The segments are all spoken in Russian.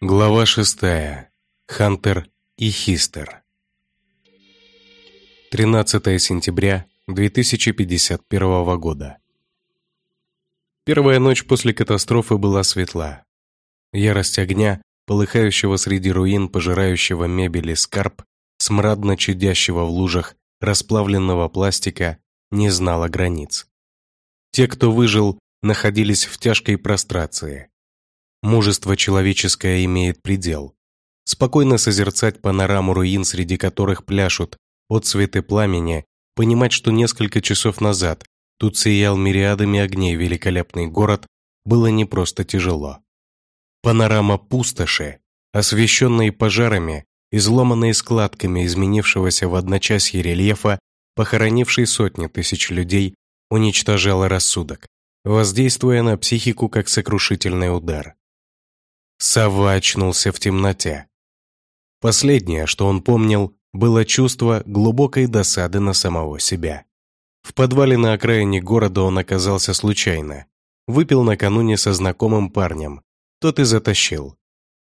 Глава шестая. Хантер и Хистер. 13 сентября 2051 года. Первая ночь после катастрофы была светла. Ярость огня, полыхающего среди руин, пожирающего мебели скарб, смрадно чадящего в лужах расплавленного пластика, не знала границ. Те, кто выжил, находились в тяжкой прострации. Мужество человеческое имеет предел. Спокойно созерцать панораму руин, среди которых пляшут отцветы пламени, понимать, что несколько часов назад тут сиял мириадами огней великолепный город, было не просто тяжело. Панорама пустоши, освещенные пожарами, изломанные складками изменившегося в одночасье рельефа, похоронившей сотни тысяч людей, уничтожала рассудок, воздействуя на психику как сокрушительный удар. Савва очнулся в темноте. Последнее, что он помнил, было чувство глубокой досады на самого себя. В подвале на окраине города он оказался случайно. Выпил накануне со знакомым парнем. Тот и затащил.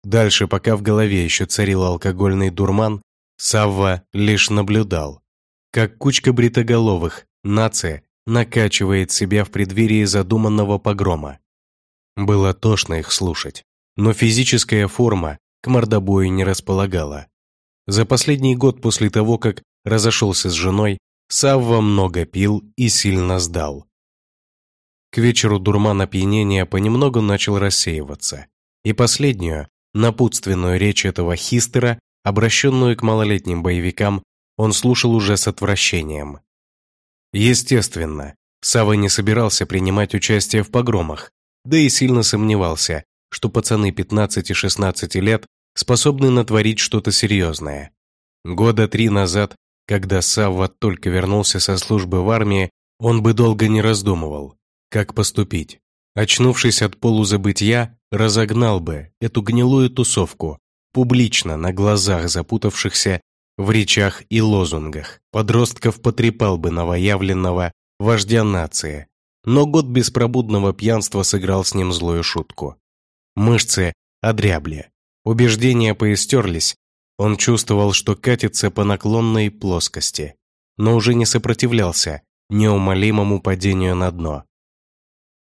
Дальше, пока в голове еще царил алкогольный дурман, Савва лишь наблюдал, как кучка бритоголовых, нация, накачивает себя в преддверии задуманного погрома. Было тошно их слушать но физическая форма к мордобою не располагала. За последний год после того, как разошелся с женой, Савва много пил и сильно сдал. К вечеру дурман опьянения понемногу начал рассеиваться, и последнюю, напутственную речь этого хистера, обращенную к малолетним боевикам, он слушал уже с отвращением. Естественно, Сава не собирался принимать участие в погромах, да и сильно сомневался, что пацаны 15-16 лет способны натворить что-то серьезное. Года три назад, когда Савва только вернулся со службы в армии, он бы долго не раздумывал, как поступить. Очнувшись от полузабытия, разогнал бы эту гнилую тусовку, публично на глазах запутавшихся в речах и лозунгах. Подростков потрепал бы новоявленного вождя нации, но год беспробудного пьянства сыграл с ним злую шутку. Мышцы одрябли, убеждения поистерлись. Он чувствовал, что катится по наклонной плоскости, но уже не сопротивлялся неумолимому падению на дно.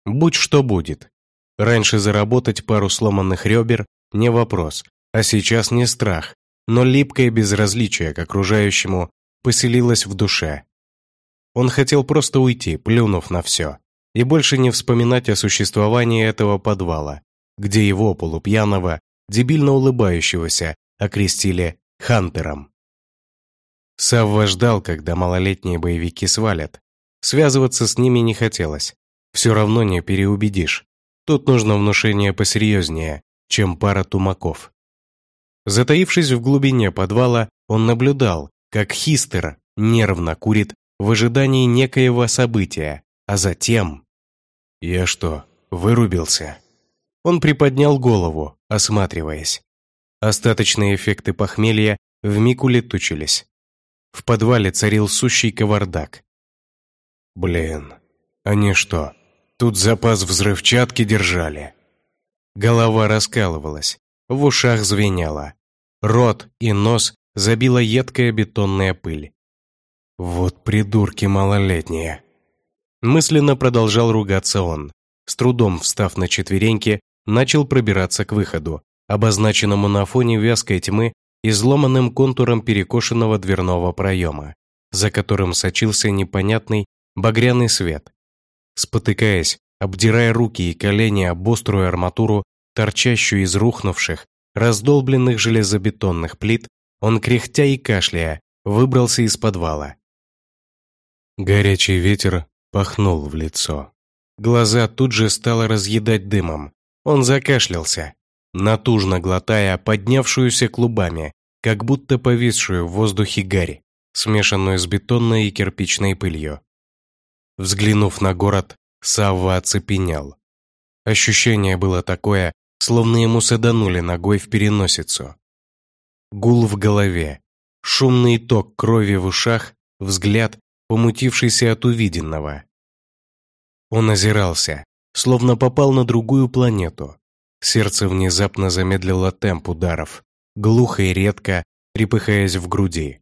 Будь что будет. Раньше заработать пару сломанных ребер – не вопрос, а сейчас не страх, но липкое безразличие к окружающему поселилось в душе. Он хотел просто уйти, плюнув на все, и больше не вспоминать о существовании этого подвала, где его, полупьяного, дебильно улыбающегося, окрестили Хантером. Савва ждал, когда малолетние боевики свалят. Связываться с ними не хотелось. Все равно не переубедишь. Тут нужно внушение посерьезнее, чем пара тумаков. Затаившись в глубине подвала, он наблюдал, как Хистер нервно курит в ожидании некоего события, а затем... «Я что, вырубился?» Он приподнял голову, осматриваясь. Остаточные эффекты похмелья вмиг улетучились. В подвале царил сущий кавардак. «Блин, они что, тут запас взрывчатки держали?» Голова раскалывалась, в ушах звенело. Рот и нос забила едкая бетонная пыль. «Вот придурки малолетние!» Мысленно продолжал ругаться он, с трудом встав на четвереньки начал пробираться к выходу, обозначенному на фоне вязкой тьмы изломанным контуром перекошенного дверного проема, за которым сочился непонятный багряный свет. Спотыкаясь, обдирая руки и колени об острую арматуру, торчащую из рухнувших, раздолбленных железобетонных плит, он, кряхтя и кашляя, выбрался из подвала. Горячий ветер пахнул в лицо. Глаза тут же стало разъедать дымом, он закашлялся, натужно глотая поднявшуюся клубами, как будто повисшую в воздухе гарь, смешанную с бетонной и кирпичной пылью. Взглянув на город, Савва оцепенел. Ощущение было такое, словно ему саданули ногой в переносицу. Гул в голове, шумный ток крови в ушах, взгляд, помутившийся от увиденного. Он озирался, словно попал на другую планету. Сердце внезапно замедлило темп ударов, глухо и редко трепыхаясь в груди.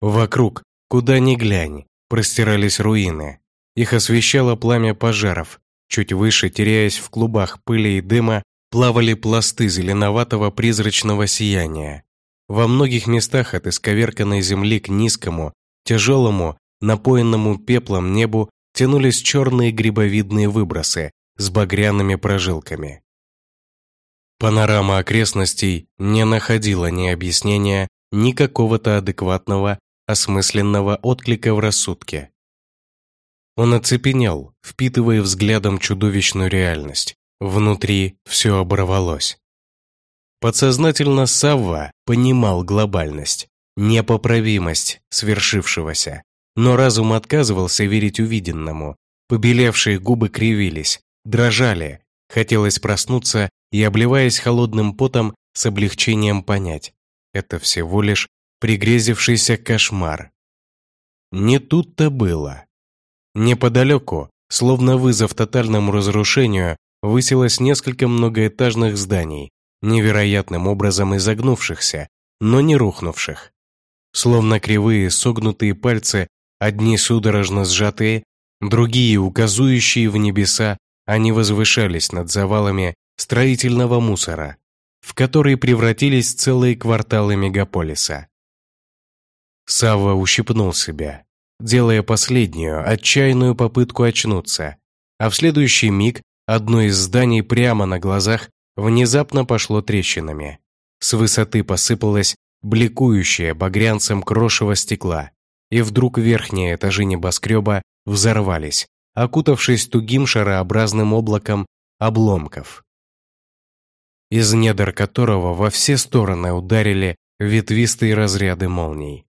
Вокруг, куда ни глянь, простирались руины. Их освещало пламя пожаров. Чуть выше, теряясь в клубах пыли и дыма, плавали пласты зеленоватого призрачного сияния. Во многих местах от исковерканной земли к низкому, тяжелому, напоенному пеплом небу тянулись черные грибовидные выбросы с багряными прожилками. Панорама окрестностей не находила ни объяснения, ни какого-то адекватного, осмысленного отклика в рассудке. Он оцепенел, впитывая взглядом чудовищную реальность. Внутри все оборвалось. Подсознательно Савва понимал глобальность, непоправимость свершившегося, но разум отказывался верить увиденному. Побелевшие губы кривились, дрожали, хотелось проснуться и, обливаясь холодным потом, с облегчением понять. Это всего лишь пригрезившийся кошмар. Не тут-то было. Неподалеку, словно вызов тотальному разрушению, высилось несколько многоэтажных зданий, невероятным образом изогнувшихся, но не рухнувших. Словно кривые согнутые пальцы, одни судорожно сжатые, другие указующие в небеса, они возвышались над завалами строительного мусора, в которые превратились целые кварталы мегаполиса. Савва ущипнул себя, делая последнюю, отчаянную попытку очнуться, а в следующий миг одно из зданий прямо на глазах внезапно пошло трещинами. С высоты посыпалось бликующее багрянцем крошево стекла, и вдруг верхние этажи небоскреба взорвались, окутавшись тугим шарообразным облаком обломков, из недр которого во все стороны ударили ветвистые разряды молний.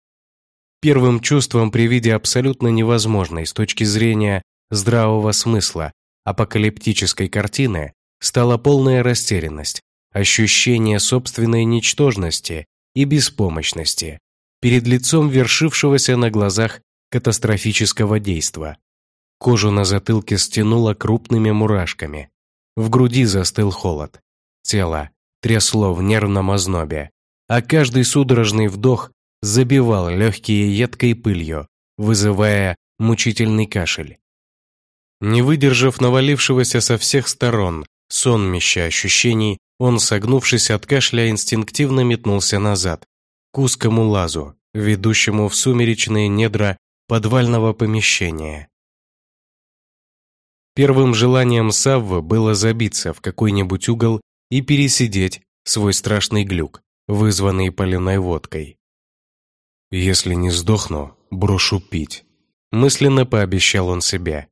Первым чувством при виде абсолютно невозможной с точки зрения здравого смысла апокалиптической картины стала полная растерянность, ощущение собственной ничтожности и беспомощности перед лицом вершившегося на глазах катастрофического действа. Кожу на затылке стянуло крупными мурашками. В груди застыл холод. Тело трясло в нервном ознобе, а каждый судорожный вдох забивал легкие едкой пылью, вызывая мучительный кашель. Не выдержав навалившегося со всех сторон сонмища ощущений, он, согнувшись от кашля, инстинктивно метнулся назад, к узкому лазу, ведущему в сумеречные недра подвального помещения. Первым желанием Саввы было забиться в какой-нибудь угол и пересидеть свой страшный глюк, вызванный паленой водкой. «Если не сдохну, брошу пить», – мысленно пообещал он себе.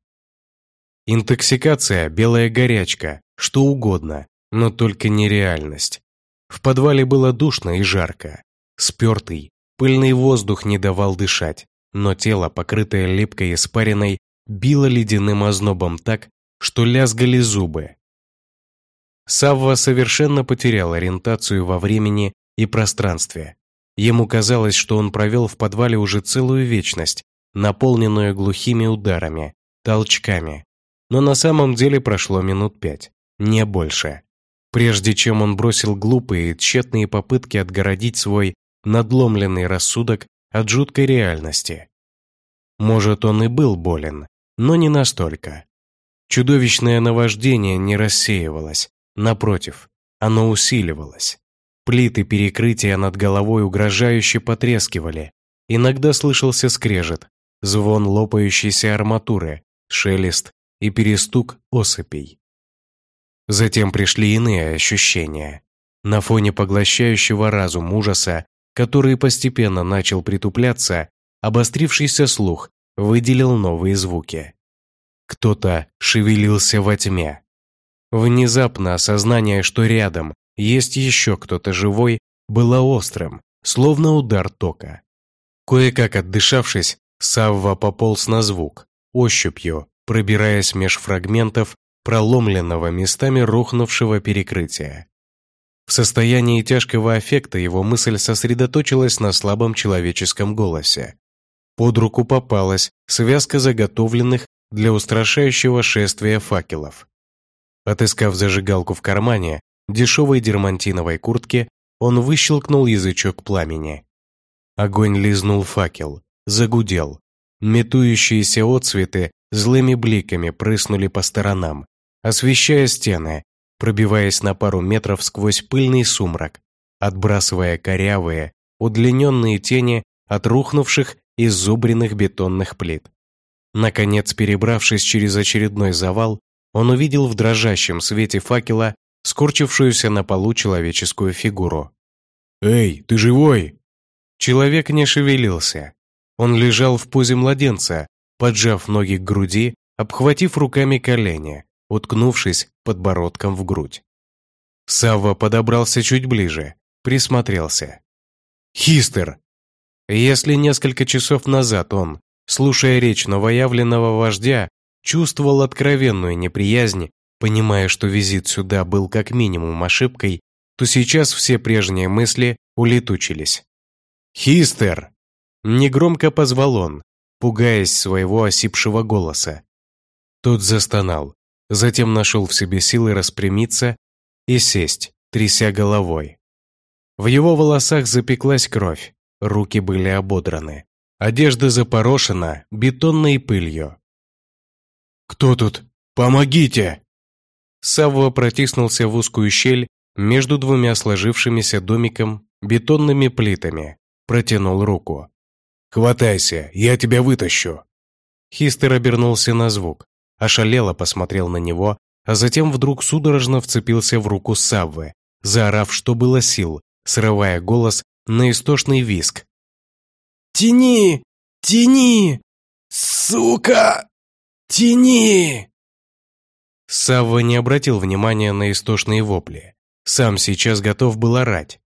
Интоксикация, белая горячка, что угодно, но только не реальность. В подвале было душно и жарко. Спертый, пыльный воздух не давал дышать, но тело, покрытое липкой испариной, било ледяным ознобом так, что лязгали зубы. Савва совершенно потерял ориентацию во времени и пространстве. Ему казалось, что он провел в подвале уже целую вечность, наполненную глухими ударами, толчками. Но на самом деле прошло минут пять, не больше. Прежде чем он бросил глупые и тщетные попытки отгородить свой надломленный рассудок от жуткой реальности. Может, он и был болен, но не настолько. Чудовищное наваждение не рассеивалось, Напротив, оно усиливалось. Плиты перекрытия над головой угрожающе потрескивали. Иногда слышался скрежет, звон лопающейся арматуры, шелест и перестук осыпей. Затем пришли иные ощущения. На фоне поглощающего разум ужаса, который постепенно начал притупляться, обострившийся слух выделил новые звуки. Кто-то шевелился во тьме, Внезапно осознание, что рядом есть еще кто-то живой, было острым, словно удар тока. Кое-как отдышавшись, Савва пополз на звук, ощупью, пробираясь меж фрагментов проломленного местами рухнувшего перекрытия. В состоянии тяжкого аффекта его мысль сосредоточилась на слабом человеческом голосе. Под руку попалась связка заготовленных для устрашающего шествия факелов. Отыскав зажигалку в кармане, дешевой дермантиновой куртке, он выщелкнул язычок пламени. Огонь лизнул факел, загудел. Метующиеся отцветы злыми бликами прыснули по сторонам, освещая стены, пробиваясь на пару метров сквозь пыльный сумрак, отбрасывая корявые, удлиненные тени от рухнувших изубренных бетонных плит. Наконец, перебравшись через очередной завал, он увидел в дрожащем свете факела скорчившуюся на полу человеческую фигуру. «Эй, ты живой?» Человек не шевелился. Он лежал в позе младенца, поджав ноги к груди, обхватив руками колени, уткнувшись подбородком в грудь. Савва подобрался чуть ближе, присмотрелся. «Хистер!» Если несколько часов назад он, слушая речь новоявленного вождя, чувствовал откровенную неприязнь, понимая, что визит сюда был как минимум ошибкой, то сейчас все прежние мысли улетучились. «Хистер!» Негромко позвал он, пугаясь своего осипшего голоса. Тот застонал, затем нашел в себе силы распрямиться и сесть, тряся головой. В его волосах запеклась кровь, руки были ободраны, одежда запорошена бетонной пылью. «Кто тут? Помогите!» Савва протиснулся в узкую щель между двумя сложившимися домиком бетонными плитами, протянул руку. «Хватайся, я тебя вытащу!» Хистер обернулся на звук, ошалело посмотрел на него, а затем вдруг судорожно вцепился в руку Саввы, заорав, что было сил, срывая голос на истошный виск. «Тяни! Тяни! Сука! Тяни!» Савва не обратил внимания на истошные вопли. Сам сейчас готов был орать.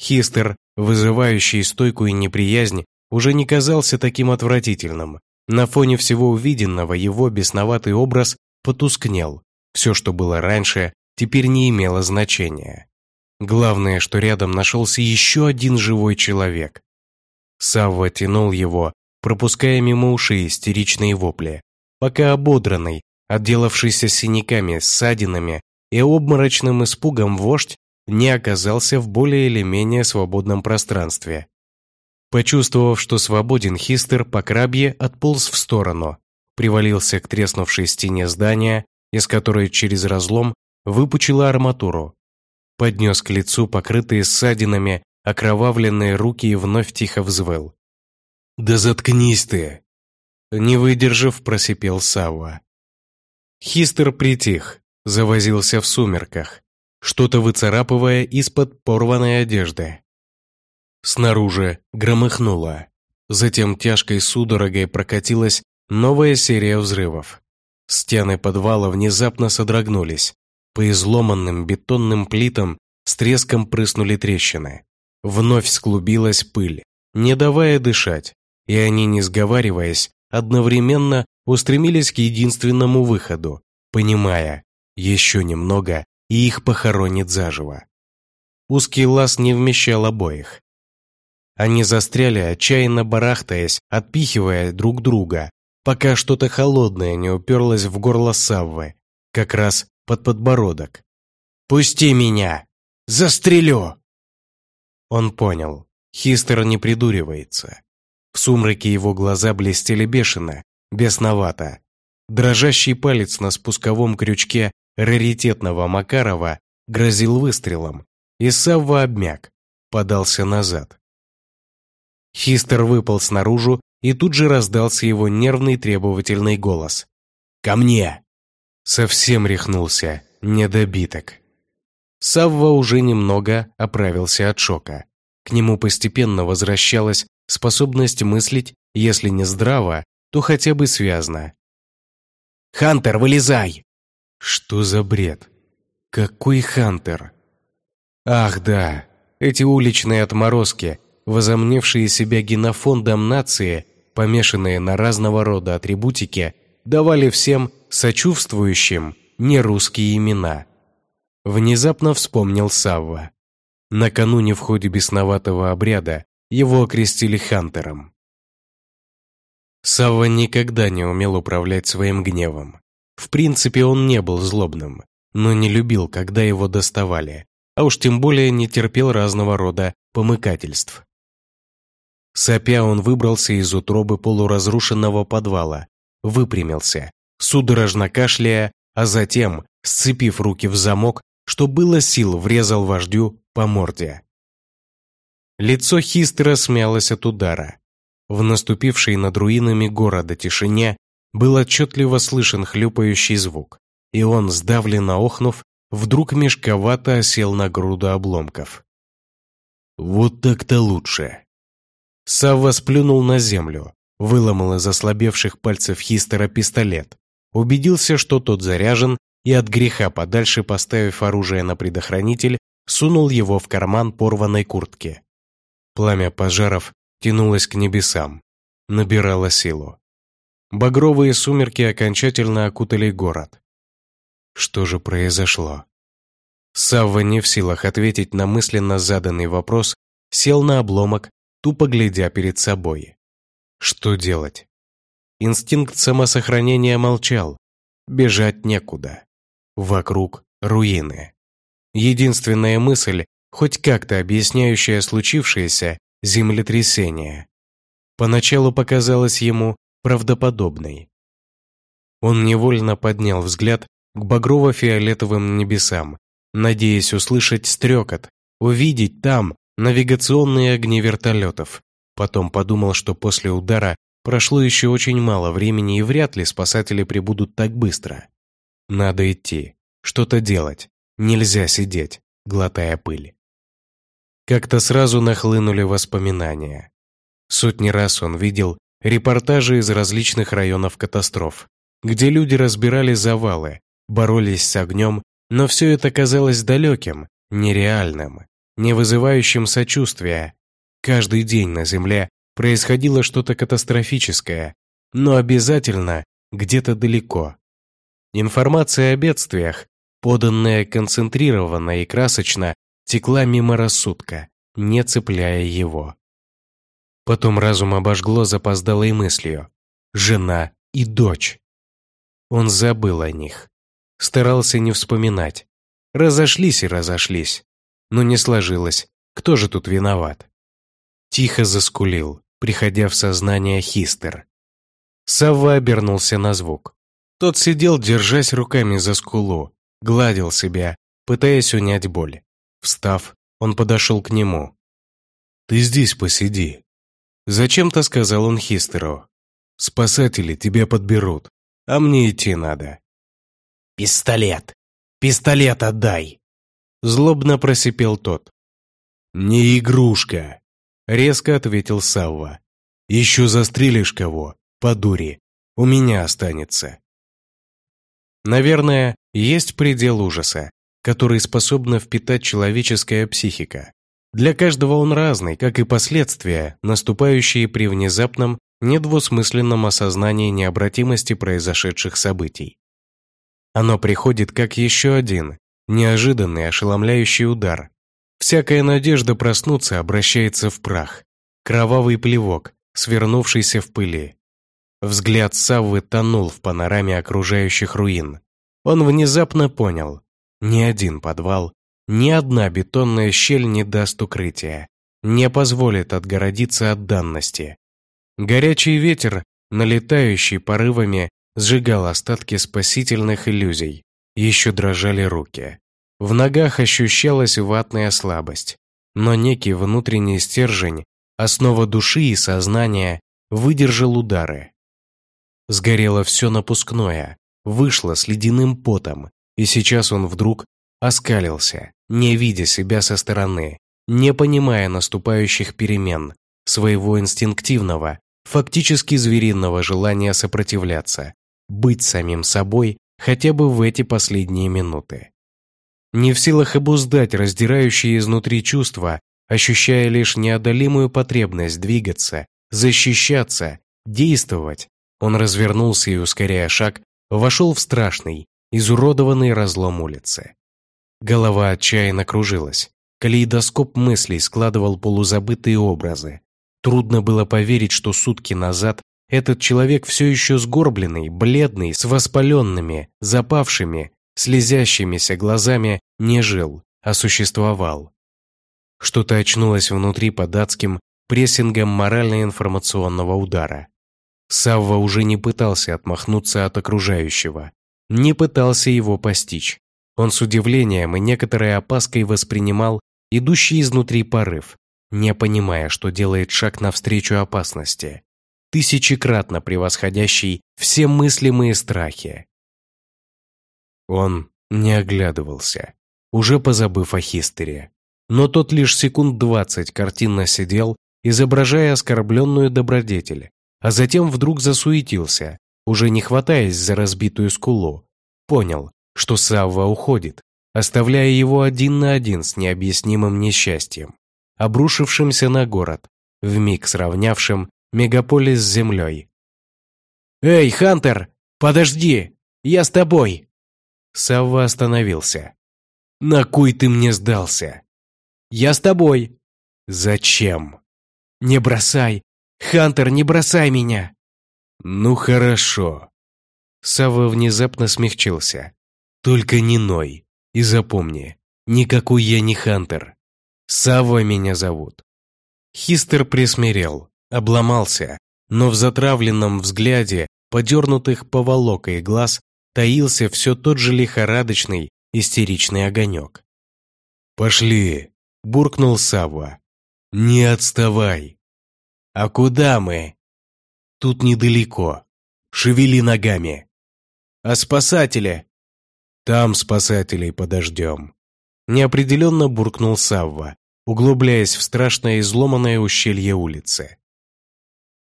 Хистер, вызывающий стойкую неприязнь, уже не казался таким отвратительным. На фоне всего увиденного его бесноватый образ потускнел. Все, что было раньше, теперь не имело значения. Главное, что рядом нашелся еще один живой человек. Савва тянул его, пропуская мимо ушей истеричные вопли, пока ободранный, отделавшийся синяками, ссадинами и обморочным испугом вождь не оказался в более или менее свободном пространстве. Почувствовав, что свободен, Хистер по крабье отполз в сторону, привалился к треснувшей стене здания, из которой через разлом выпучила арматуру. Поднес к лицу покрытые ссадинами окровавленные руки и вновь тихо взвыл. «Да заткнись ты!» Не выдержав, просипел Савва. Хистер притих, завозился в сумерках, что-то выцарапывая из-под порванной одежды. Снаружи громыхнуло. Затем тяжкой судорогой прокатилась новая серия взрывов. Стены подвала внезапно содрогнулись. По изломанным бетонным плитам с треском прыснули трещины. Вновь склубилась пыль, не давая дышать, и они, не сговариваясь, одновременно устремились к единственному выходу, понимая, еще немного, и их похоронит заживо. Узкий лаз не вмещал обоих. Они застряли, отчаянно барахтаясь, отпихивая друг друга, пока что-то холодное не уперлось в горло Саввы, как раз под подбородок. «Пусти меня! Застрелю!» Он понял. Хистер не придуривается. В сумраке его глаза блестели бешено, бесновато. Дрожащий палец на спусковом крючке раритетного Макарова грозил выстрелом, и Савва обмяк, подался назад. Хистер выпал снаружи, и тут же раздался его нервный требовательный голос. «Ко мне!» Совсем рехнулся, недобиток. Савва уже немного оправился от шока. К нему постепенно возвращалась способность мыслить, если не здраво, то хотя бы связно. «Хантер, вылезай!» Что за бред? Какой Хантер? Ах да, эти уличные отморозки, возомневшие себя генофондом нации, помешанные на разного рода атрибутике, давали всем сочувствующим нерусские имена. Внезапно вспомнил Савва. Накануне в ходе бесноватого обряда его окрестили Хантером. Савва никогда не умел управлять своим гневом. В принципе, он не был злобным, но не любил, когда его доставали, а уж тем более не терпел разного рода помыкательств. Сопя он выбрался из утробы полуразрушенного подвала, выпрямился, судорожно кашляя, а затем, сцепив руки в замок, что было сил, врезал вождю по морде. Лицо Хистера смялось от удара. В наступившей над руинами города тишине был отчетливо слышен хлюпающий звук, и он, сдавленно охнув, вдруг мешковато осел на груду обломков. «Вот так-то лучше!» Савва сплюнул на землю, выломал из ослабевших пальцев Хистера пистолет, убедился, что тот заряжен, и от греха подальше поставив оружие на предохранитель, сунул его в карман порванной куртки. Пламя пожаров тянулось к небесам, набирало силу. Багровые сумерки окончательно окутали город. Что же произошло? Савва не в силах ответить на мысленно заданный вопрос, сел на обломок, тупо глядя перед собой. Что делать? Инстинкт самосохранения молчал. Бежать некуда. Вокруг руины. Единственная мысль, хоть как-то объясняющая случившееся, землетрясение. Поначалу показалось ему правдоподобной. Он невольно поднял взгляд к багрово-фиолетовым небесам, надеясь услышать стрекот, увидеть там навигационные огни вертолетов. Потом подумал, что после удара прошло еще очень мало времени и вряд ли спасатели прибудут так быстро. Надо идти, что-то делать, нельзя сидеть, глотая пыль. Как-то сразу нахлынули воспоминания. Сотни раз он видел репортажи из различных районов катастроф, где люди разбирали завалы, боролись с огнем, но все это казалось далеким, нереальным, не вызывающим сочувствия. Каждый день на Земле происходило что-то катастрофическое, но обязательно где-то далеко. Информация о бедствиях, поданная концентрированно и красочно, текла мимо рассудка, не цепляя его. Потом разум обожгло запоздалой мыслью. Жена и дочь. Он забыл о них. Старался не вспоминать. Разошлись и разошлись. Но не сложилось. Кто же тут виноват? Тихо заскулил, приходя в сознание Хистер. Савва обернулся на звук. Тот сидел, держась руками за скулу, гладил себя, пытаясь унять боль. Встав, он подошел к нему. «Ты здесь посиди», Зачем-то сказал он Хистеру. «Спасатели тебя подберут, а мне идти надо». «Пистолет! Пистолет отдай!» Злобно просипел тот. «Не игрушка!» Резко ответил Савва. «Еще застрелишь кого, по дури, у меня останется». Наверное, есть предел ужаса, который способна впитать человеческая психика. Для каждого он разный, как и последствия, наступающие при внезапном, недвусмысленном осознании необратимости произошедших событий. Оно приходит как еще один, неожиданный, ошеломляющий удар. Всякая надежда проснуться обращается в прах. Кровавый плевок, свернувшийся в пыли. Взгляд Саввы тонул в панораме окружающих руин. Он внезапно понял, ни один подвал ни одна бетонная щель не даст укрытия, не позволит отгородиться от данности. Горячий ветер, налетающий порывами, сжигал остатки спасительных иллюзий. Еще дрожали руки. В ногах ощущалась ватная слабость, но некий внутренний стержень, основа души и сознания, выдержал удары. Сгорело все напускное, вышло с ледяным потом, и сейчас он вдруг оскалился, не видя себя со стороны, не понимая наступающих перемен, своего инстинктивного, фактически звериного желания сопротивляться, быть самим собой хотя бы в эти последние минуты. Не в силах обуздать раздирающие изнутри чувства, ощущая лишь неодолимую потребность двигаться, защищаться, действовать, он развернулся и, ускоряя шаг, вошел в страшный, изуродованный разлом улицы. Голова отчаянно кружилась. Калейдоскоп мыслей складывал полузабытые образы. Трудно было поверить, что сутки назад этот человек все еще сгорбленный, бледный, с воспаленными, запавшими, слезящимися глазами не жил, а существовал. Что-то очнулось внутри под адским прессингом морально-информационного удара. Савва уже не пытался отмахнуться от окружающего, не пытался его постичь. Он с удивлением и некоторой опаской воспринимал идущий изнутри порыв, не понимая, что делает шаг навстречу опасности, тысячекратно превосходящий все мыслимые страхи. Он не оглядывался, уже позабыв о Хистере. Но тот лишь секунд двадцать картинно сидел, изображая оскорбленную добродетель, а затем вдруг засуетился, уже не хватаясь за разбитую скулу. Понял, что Савва уходит, оставляя его один на один с необъяснимым несчастьем, обрушившимся на город, вмиг сравнявшим мегаполис с землей. «Эй, Хантер, подожди! Я с тобой!» Савва остановился. «На кой ты мне сдался?» «Я с тобой!» «Зачем?» «Не бросай! Хантер, не бросай меня!» «Ну хорошо!» Савва внезапно смягчился. «Только не ной. И запомни, никакой я не Хантер. Савва меня зовут». Хистер присмирел, обломался, но в затравленном взгляде, подернутых поволокой глаз, таился все тот же лихорадочный, истеричный огонек. «Пошли!» – буркнул Савва. «Не отставай!» «А куда мы?» «Тут недалеко. Шевели ногами!» «А спасатели?» «Там спасателей подождем!» Неопределенно буркнул Савва, углубляясь в страшное изломанное ущелье улицы.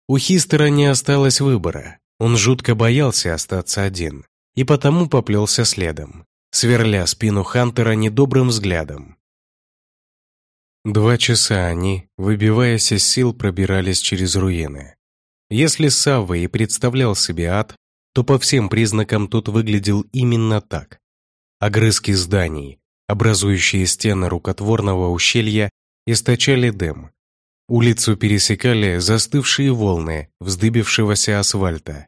У Хистера не осталось выбора. Он жутко боялся остаться один, и потому поплелся следом, сверля спину Хантера недобрым взглядом. Два часа они, выбиваясь из сил, пробирались через руины. Если Савва и представлял себе ад, то по всем признакам тут выглядел именно так. Огрызки зданий, образующие стены рукотворного ущелья, источали дым. Улицу пересекали застывшие волны вздыбившегося асфальта.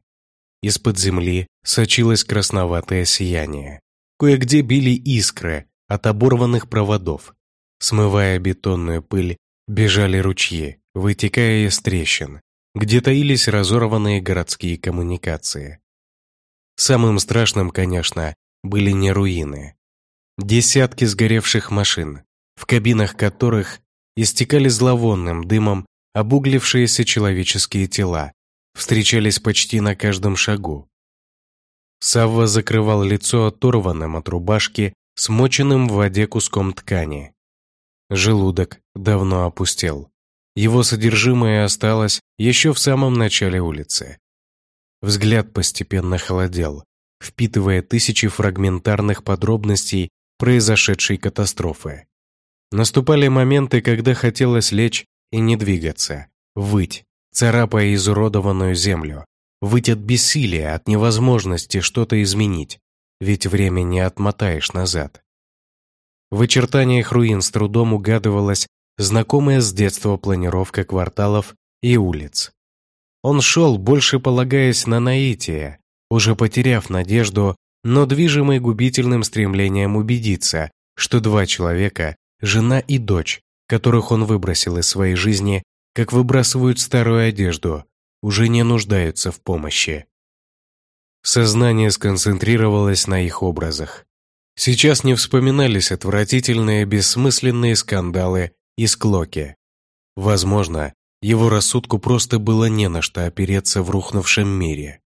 Из-под земли сочилось красноватое сияние. Кое-где били искры от оборванных проводов. Смывая бетонную пыль, бежали ручьи, вытекая из трещин, где таились разорванные городские коммуникации. Самым страшным, конечно, были не руины. Десятки сгоревших машин, в кабинах которых истекали зловонным дымом обуглившиеся человеческие тела, встречались почти на каждом шагу. Савва закрывал лицо оторванным от рубашки, смоченным в воде куском ткани. Желудок давно опустел. Его содержимое осталось еще в самом начале улицы. Взгляд постепенно холодел, впитывая тысячи фрагментарных подробностей произошедшей катастрофы. Наступали моменты, когда хотелось лечь и не двигаться, выть, царапая изуродованную землю, выть от бессилия, от невозможности что-то изменить, ведь время не отмотаешь назад. В очертаниях руин с трудом угадывалась знакомая с детства планировка кварталов и улиц. Он шел, больше полагаясь на наитие, уже потеряв надежду, но движимый губительным стремлением убедиться, что два человека, жена и дочь, которых он выбросил из своей жизни, как выбрасывают старую одежду, уже не нуждаются в помощи. Сознание сконцентрировалось на их образах. Сейчас не вспоминались отвратительные, бессмысленные скандалы и склоки. Возможно, его рассудку просто было не на что опереться в рухнувшем мире.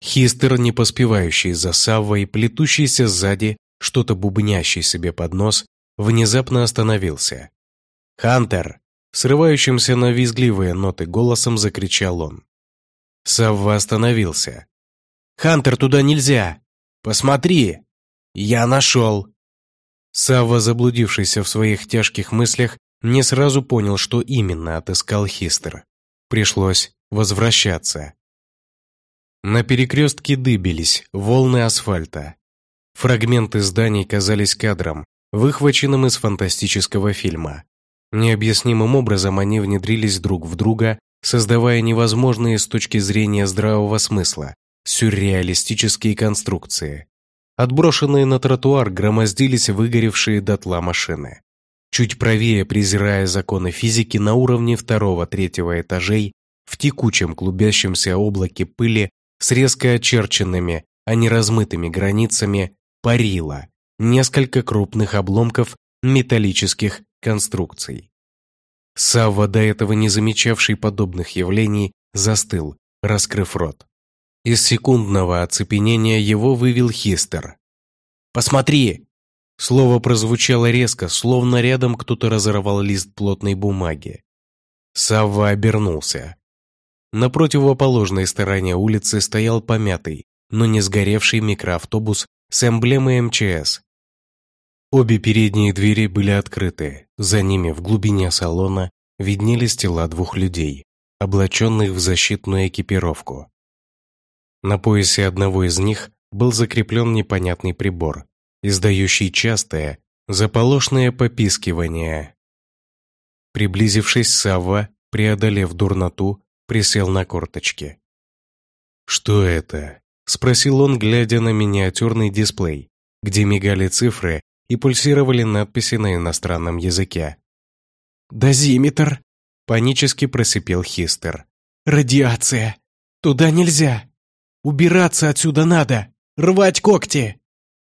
Хистер, не поспевающий за Саввой, плетущийся сзади, что-то бубнящий себе под нос, внезапно остановился. «Хантер!» Срывающимся на визгливые ноты голосом закричал он. Савва остановился. «Хантер, туда нельзя! Посмотри! Я нашел!» Савва, заблудившийся в своих тяжких мыслях, не сразу понял, что именно отыскал Хистер. Пришлось возвращаться. На перекрестке дыбились волны асфальта. Фрагменты зданий казались кадром, выхваченным из фантастического фильма. Необъяснимым образом они внедрились друг в друга, создавая невозможные с точки зрения здравого смысла сюрреалистические конструкции. Отброшенные на тротуар громоздились выгоревшие дотла машины. Чуть правее, презирая законы физики, на уровне второго-третьего этажей, в текучем клубящемся облаке пыли с резко очерченными, а не размытыми границами, парило несколько крупных обломков металлических конструкций. Савва, до этого не замечавший подобных явлений, застыл, раскрыв рот. Из секундного оцепенения его вывел Хистер. «Посмотри!» Слово прозвучало резко, словно рядом кто-то разорвал лист плотной бумаги. Савва обернулся. На противоположной стороне улицы стоял помятый, но не сгоревший микроавтобус с эмблемой МЧС. Обе передние двери были открыты, за ними в глубине салона виднелись тела двух людей, облаченных в защитную экипировку. На поясе одного из них был закреплен непонятный прибор, издающий частое, заполошное попискивание. Приблизившись, Савва, преодолев дурноту, присел на корточки. «Что это?» – спросил он, глядя на миниатюрный дисплей, где мигали цифры и пульсировали надписи на иностранном языке. «Дозиметр!» – панически просипел Хистер. «Радиация! Туда нельзя! Убираться отсюда надо! Рвать когти!»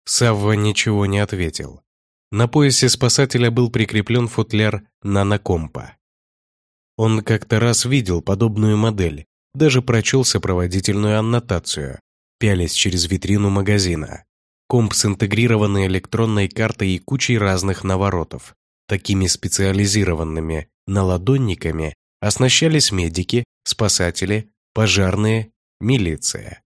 Савва ничего не ответил. На поясе спасателя был прикреплен футляр нанокомпа. Он как-то раз видел подобную модель, даже прочел сопроводительную аннотацию, пялись через витрину магазина. Комп с интегрированной электронной картой и кучей разных наворотов. Такими специализированными наладонниками оснащались медики, спасатели, пожарные, милиция.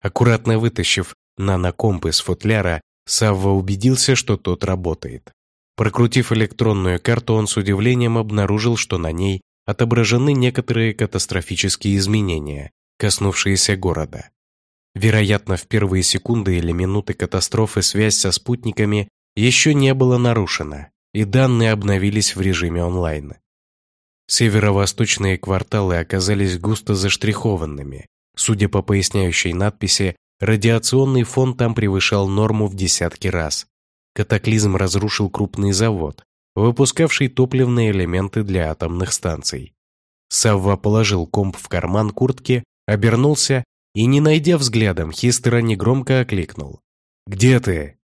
Аккуратно вытащив нанокомп из футляра, Савва убедился, что тот работает. Прокрутив электронную карту, он с удивлением обнаружил, что на ней отображены некоторые катастрофические изменения, коснувшиеся города. Вероятно, в первые секунды или минуты катастрофы связь со спутниками еще не была нарушена, и данные обновились в режиме онлайн. Северо-восточные кварталы оказались густо заштрихованными. Судя по поясняющей надписи, радиационный фон там превышал норму в десятки раз. Катаклизм разрушил крупный завод, выпускавший топливные элементы для атомных станций. Савва положил комп в карман куртки, обернулся и, не найдя взглядом, Хистера негромко окликнул. «Где ты?»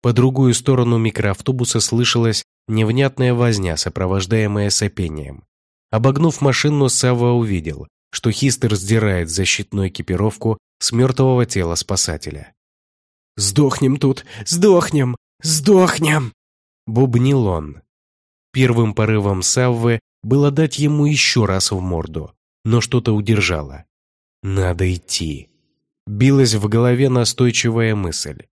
По другую сторону микроавтобуса слышалась невнятная возня, сопровождаемая сопением. Обогнув машину, Савва увидел, что Хистер сдирает защитную экипировку с мертвого тела спасателя. «Сдохнем тут! Сдохнем! Сдохнем!» Бубнил он. Первым порывом Саввы было дать ему еще раз в морду, но что-то удержало. «Надо идти!» Билась в голове настойчивая мысль.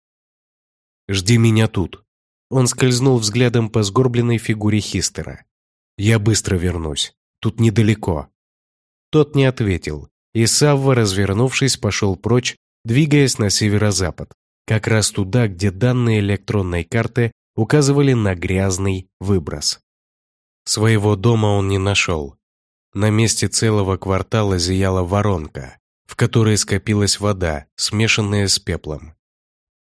«Жди меня тут!» Он скользнул взглядом по сгорбленной фигуре Хистера. «Я быстро вернусь. Тут недалеко». Тот не ответил, и Савва, развернувшись, пошел прочь, двигаясь на северо-запад, как раз туда, где данные электронной карты указывали на грязный выброс. Своего дома он не нашел. На месте целого квартала зияла воронка, в которой скопилась вода, смешанная с пеплом.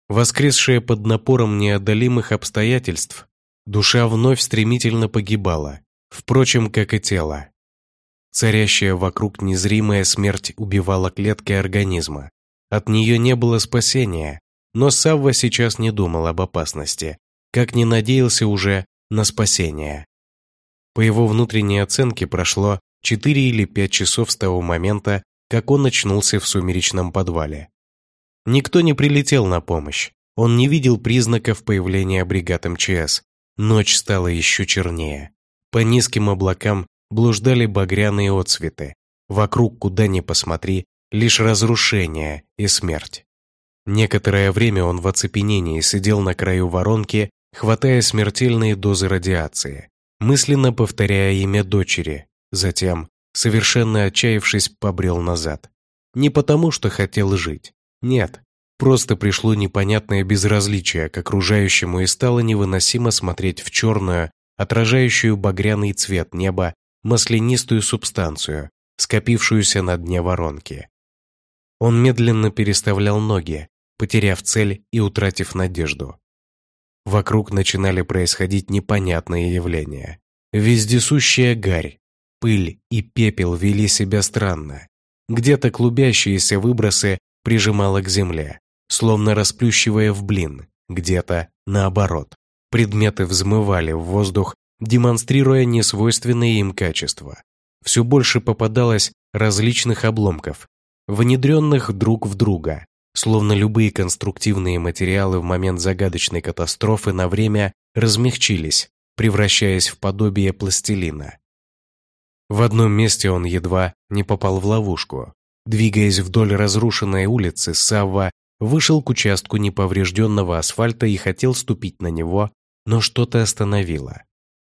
Воскресшая под напором неодолимых обстоятельств, душа вновь стремительно погибала, впрочем, как и тело. Царящая вокруг незримая смерть убивала клетки организма. От нее не было спасения, но Савва сейчас не думал об опасности, как не надеялся уже на спасение. По его внутренней оценке прошло 4 или 5 часов с того момента, как он очнулся в сумеречном подвале. Никто не прилетел на помощь, он не видел признаков появления бригад МЧС. Ночь стала еще чернее. По низким облакам блуждали багряные отцветы. Вокруг, куда ни посмотри, лишь разрушение и смерть. Некоторое время он в оцепенении сидел на краю воронки, хватая смертельные дозы радиации, мысленно повторяя имя дочери, затем, совершенно отчаявшись, побрел назад. Не потому, что хотел жить. Нет, просто пришло непонятное безразличие к окружающему и стало невыносимо смотреть в черную, отражающую багряный цвет неба, маслянистую субстанцию, скопившуюся на дне воронки. Он медленно переставлял ноги, потеряв цель и утратив надежду. Вокруг начинали происходить непонятные явления. Вездесущая гарь, пыль и пепел вели себя странно. Где-то клубящиеся выбросы прижимало к земле, словно расплющивая в блин, где-то наоборот. Предметы взмывали в воздух, демонстрируя несвойственные им качества. Все больше попадалось различных обломков, внедренных друг в друга, словно любые конструктивные материалы в момент загадочной катастрофы на время размягчились, превращаясь в подобие пластилина. В одном месте он едва не попал в ловушку. Двигаясь вдоль разрушенной улицы, Савва вышел к участку неповрежденного асфальта и хотел ступить на него, но что-то остановило.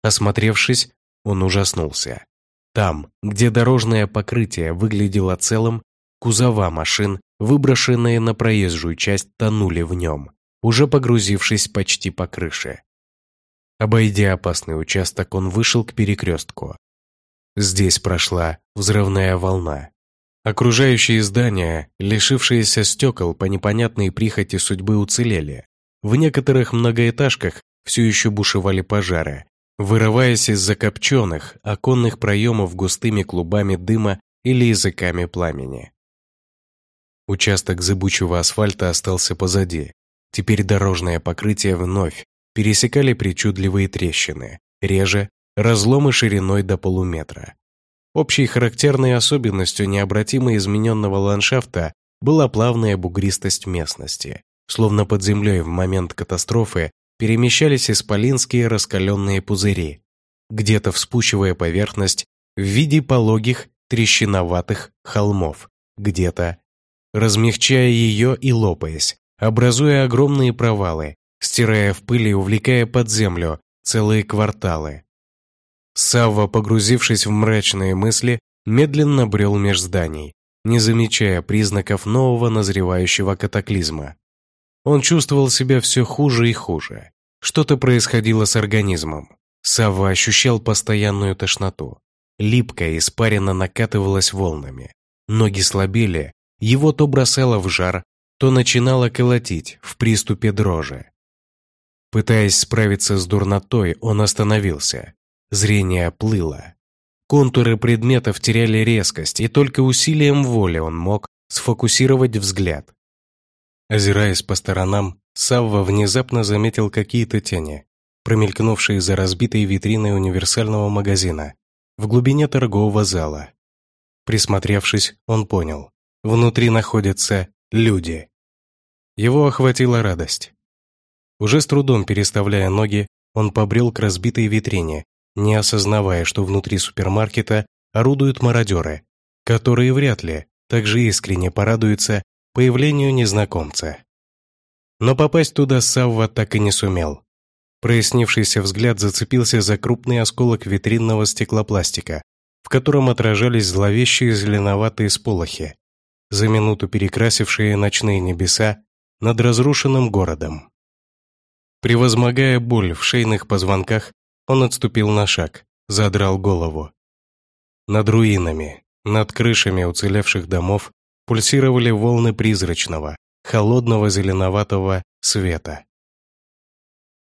Осмотревшись, он ужаснулся. Там, где дорожное покрытие выглядело целым, кузова машин выброшенные на проезжую часть, тонули в нем, уже погрузившись почти по крыше. Обойдя опасный участок, он вышел к перекрестку. Здесь прошла взрывная волна. Окружающие здания, лишившиеся стекол по непонятной прихоти судьбы, уцелели. В некоторых многоэтажках все еще бушевали пожары, вырываясь из закопченных оконных проемов густыми клубами дыма или языками пламени. Участок зыбучего асфальта остался позади. Теперь дорожное покрытие вновь пересекали причудливые трещины, реже разломы шириной до полуметра. Общей характерной особенностью необратимо измененного ландшафта была плавная бугристость местности, словно под землей в момент катастрофы перемещались исполинские раскаленные пузыри, где-то вспучивая поверхность в виде пологих трещиноватых холмов, где-то размягчая ее и лопаясь, образуя огромные провалы, стирая в пыль и увлекая под землю целые кварталы. Савва, погрузившись в мрачные мысли, медленно брел меж зданий, не замечая признаков нового назревающего катаклизма. Он чувствовал себя все хуже и хуже. Что-то происходило с организмом. Савва ощущал постоянную тошноту. Липкая испарина накатывалась волнами. Ноги слабели, его то бросало в жар, то начинало колотить в приступе дрожи. Пытаясь справиться с дурнотой, он остановился. Зрение плыло. Контуры предметов теряли резкость, и только усилием воли он мог сфокусировать взгляд. Озираясь по сторонам, Савва внезапно заметил какие-то тени, промелькнувшие за разбитой витриной универсального магазина в глубине торгового зала. Присмотревшись, он понял. Внутри находятся люди. Его охватила радость. Уже с трудом переставляя ноги, он побрел к разбитой витрине, не осознавая, что внутри супермаркета орудуют мародеры, которые вряд ли так же искренне порадуются появлению незнакомца. Но попасть туда Савва так и не сумел. Прояснившийся взгляд зацепился за крупный осколок витринного стеклопластика, в котором отражались зловещие зеленоватые сполохи за минуту перекрасившие ночные небеса над разрушенным городом. Превозмогая боль в шейных позвонках, он отступил на шаг, задрал голову. Над руинами, над крышами уцелевших домов пульсировали волны призрачного, холодного зеленоватого света.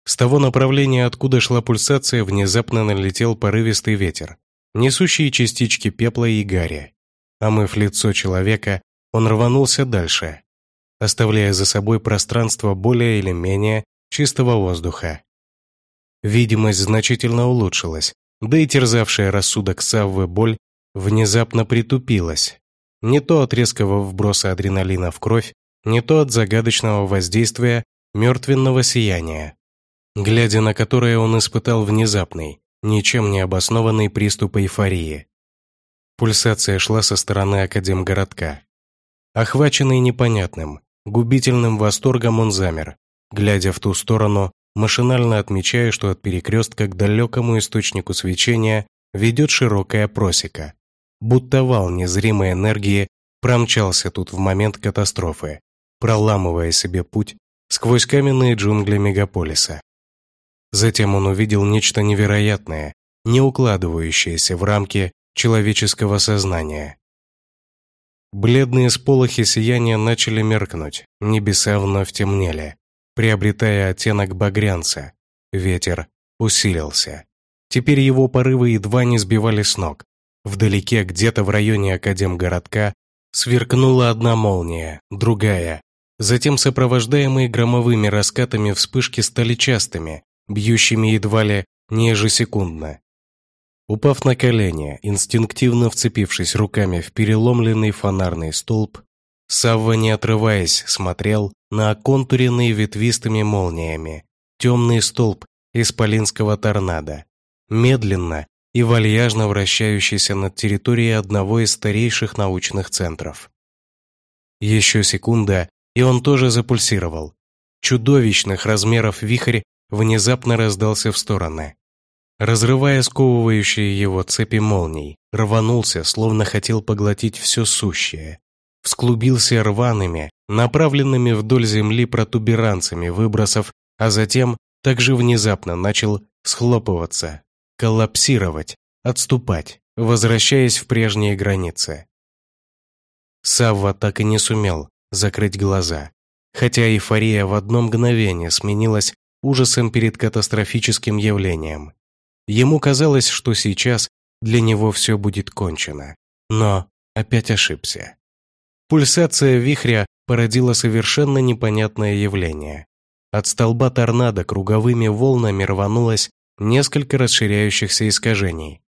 С того направления, откуда шла пульсация, внезапно налетел порывистый ветер, несущий частички пепла и гари. Омыв лицо человека, он рванулся дальше, оставляя за собой пространство более или менее чистого воздуха. Видимость значительно улучшилась, да и терзавшая рассудок Саввы боль внезапно притупилась. Не то от резкого вброса адреналина в кровь, не то от загадочного воздействия мертвенного сияния, глядя на которое он испытал внезапный, ничем не обоснованный приступ эйфории. Пульсация шла со стороны Академгородка. Охваченный непонятным, губительным восторгом он замер, глядя в ту сторону, машинально отмечая, что от перекрестка к далекому источнику свечения ведет широкая просека. Будто вал незримой энергии промчался тут в момент катастрофы, проламывая себе путь сквозь каменные джунгли мегаполиса. Затем он увидел нечто невероятное, не укладывающееся в рамки человеческого сознания. Бледные сполохи сияния начали меркнуть, небеса вновь темнели, приобретая оттенок багрянца. Ветер усилился. Теперь его порывы едва не сбивали с ног. Вдалеке, где-то в районе Академгородка, сверкнула одна молния, другая. Затем сопровождаемые громовыми раскатами вспышки стали частыми, бьющими едва ли не ежесекундно. Упав на колени, инстинктивно вцепившись руками в переломленный фонарный столб, Савва, не отрываясь, смотрел на оконтуренный ветвистыми молниями темный столб исполинского торнадо, медленно и вальяжно вращающийся над территорией одного из старейших научных центров. Еще секунда, и он тоже запульсировал. Чудовищных размеров вихрь внезапно раздался в стороны разрывая сковывающие его цепи молний, рванулся, словно хотел поглотить все сущее. Всклубился рваными, направленными вдоль земли протуберанцами выбросов, а затем также внезапно начал схлопываться, коллапсировать, отступать, возвращаясь в прежние границы. Савва так и не сумел закрыть глаза, хотя эйфория в одно мгновение сменилась ужасом перед катастрофическим явлением. Ему казалось, что сейчас для него все будет кончено. Но опять ошибся. Пульсация вихря породила совершенно непонятное явление. От столба торнадо круговыми волнами рванулось несколько расширяющихся искажений.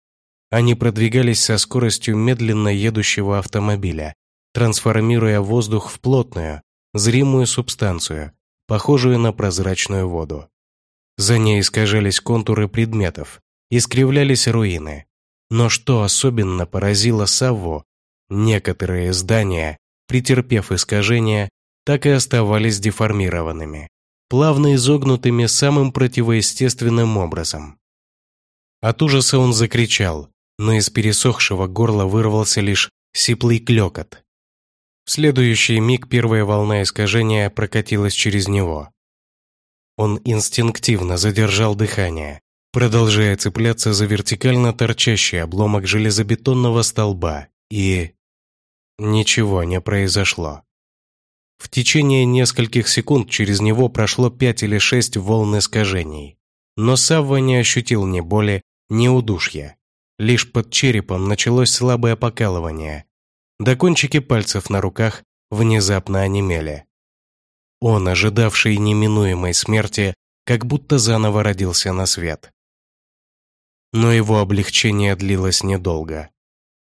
Они продвигались со скоростью медленно едущего автомобиля, трансформируя воздух в плотную, зримую субстанцию, похожую на прозрачную воду. За ней искажались контуры предметов, искривлялись руины. Но что особенно поразило Савву, некоторые здания, претерпев искажения, так и оставались деформированными, плавно изогнутыми самым противоестественным образом. От ужаса он закричал, но из пересохшего горла вырвался лишь сиплый клёкот. В следующий миг первая волна искажения прокатилась через него. Он инстинктивно задержал дыхание, продолжая цепляться за вертикально торчащий обломок железобетонного столба, и... Ничего не произошло. В течение нескольких секунд через него прошло пять или шесть волн искажений, но Савва не ощутил ни боли, ни удушья. Лишь под черепом началось слабое покалывание. До кончики пальцев на руках внезапно онемели. Он, ожидавший неминуемой смерти, как будто заново родился на свет. Но его облегчение длилось недолго.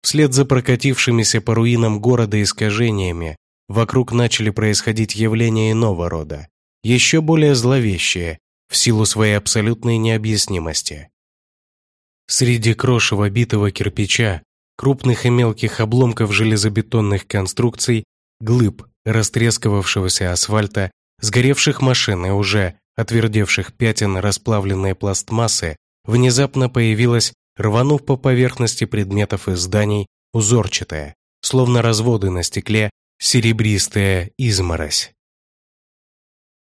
Вслед за прокатившимися по руинам города искажениями, вокруг начали происходить явления иного рода, еще более зловещие, в силу своей абсолютной необъяснимости. Среди крошево битого кирпича, крупных и мелких обломков железобетонных конструкций, глыб, растрескавшегося асфальта, сгоревших машин и уже отвердевших пятен расплавленной пластмассы, внезапно появилась, рванув по поверхности предметов и зданий, узорчатая, словно разводы на стекле, серебристая изморозь.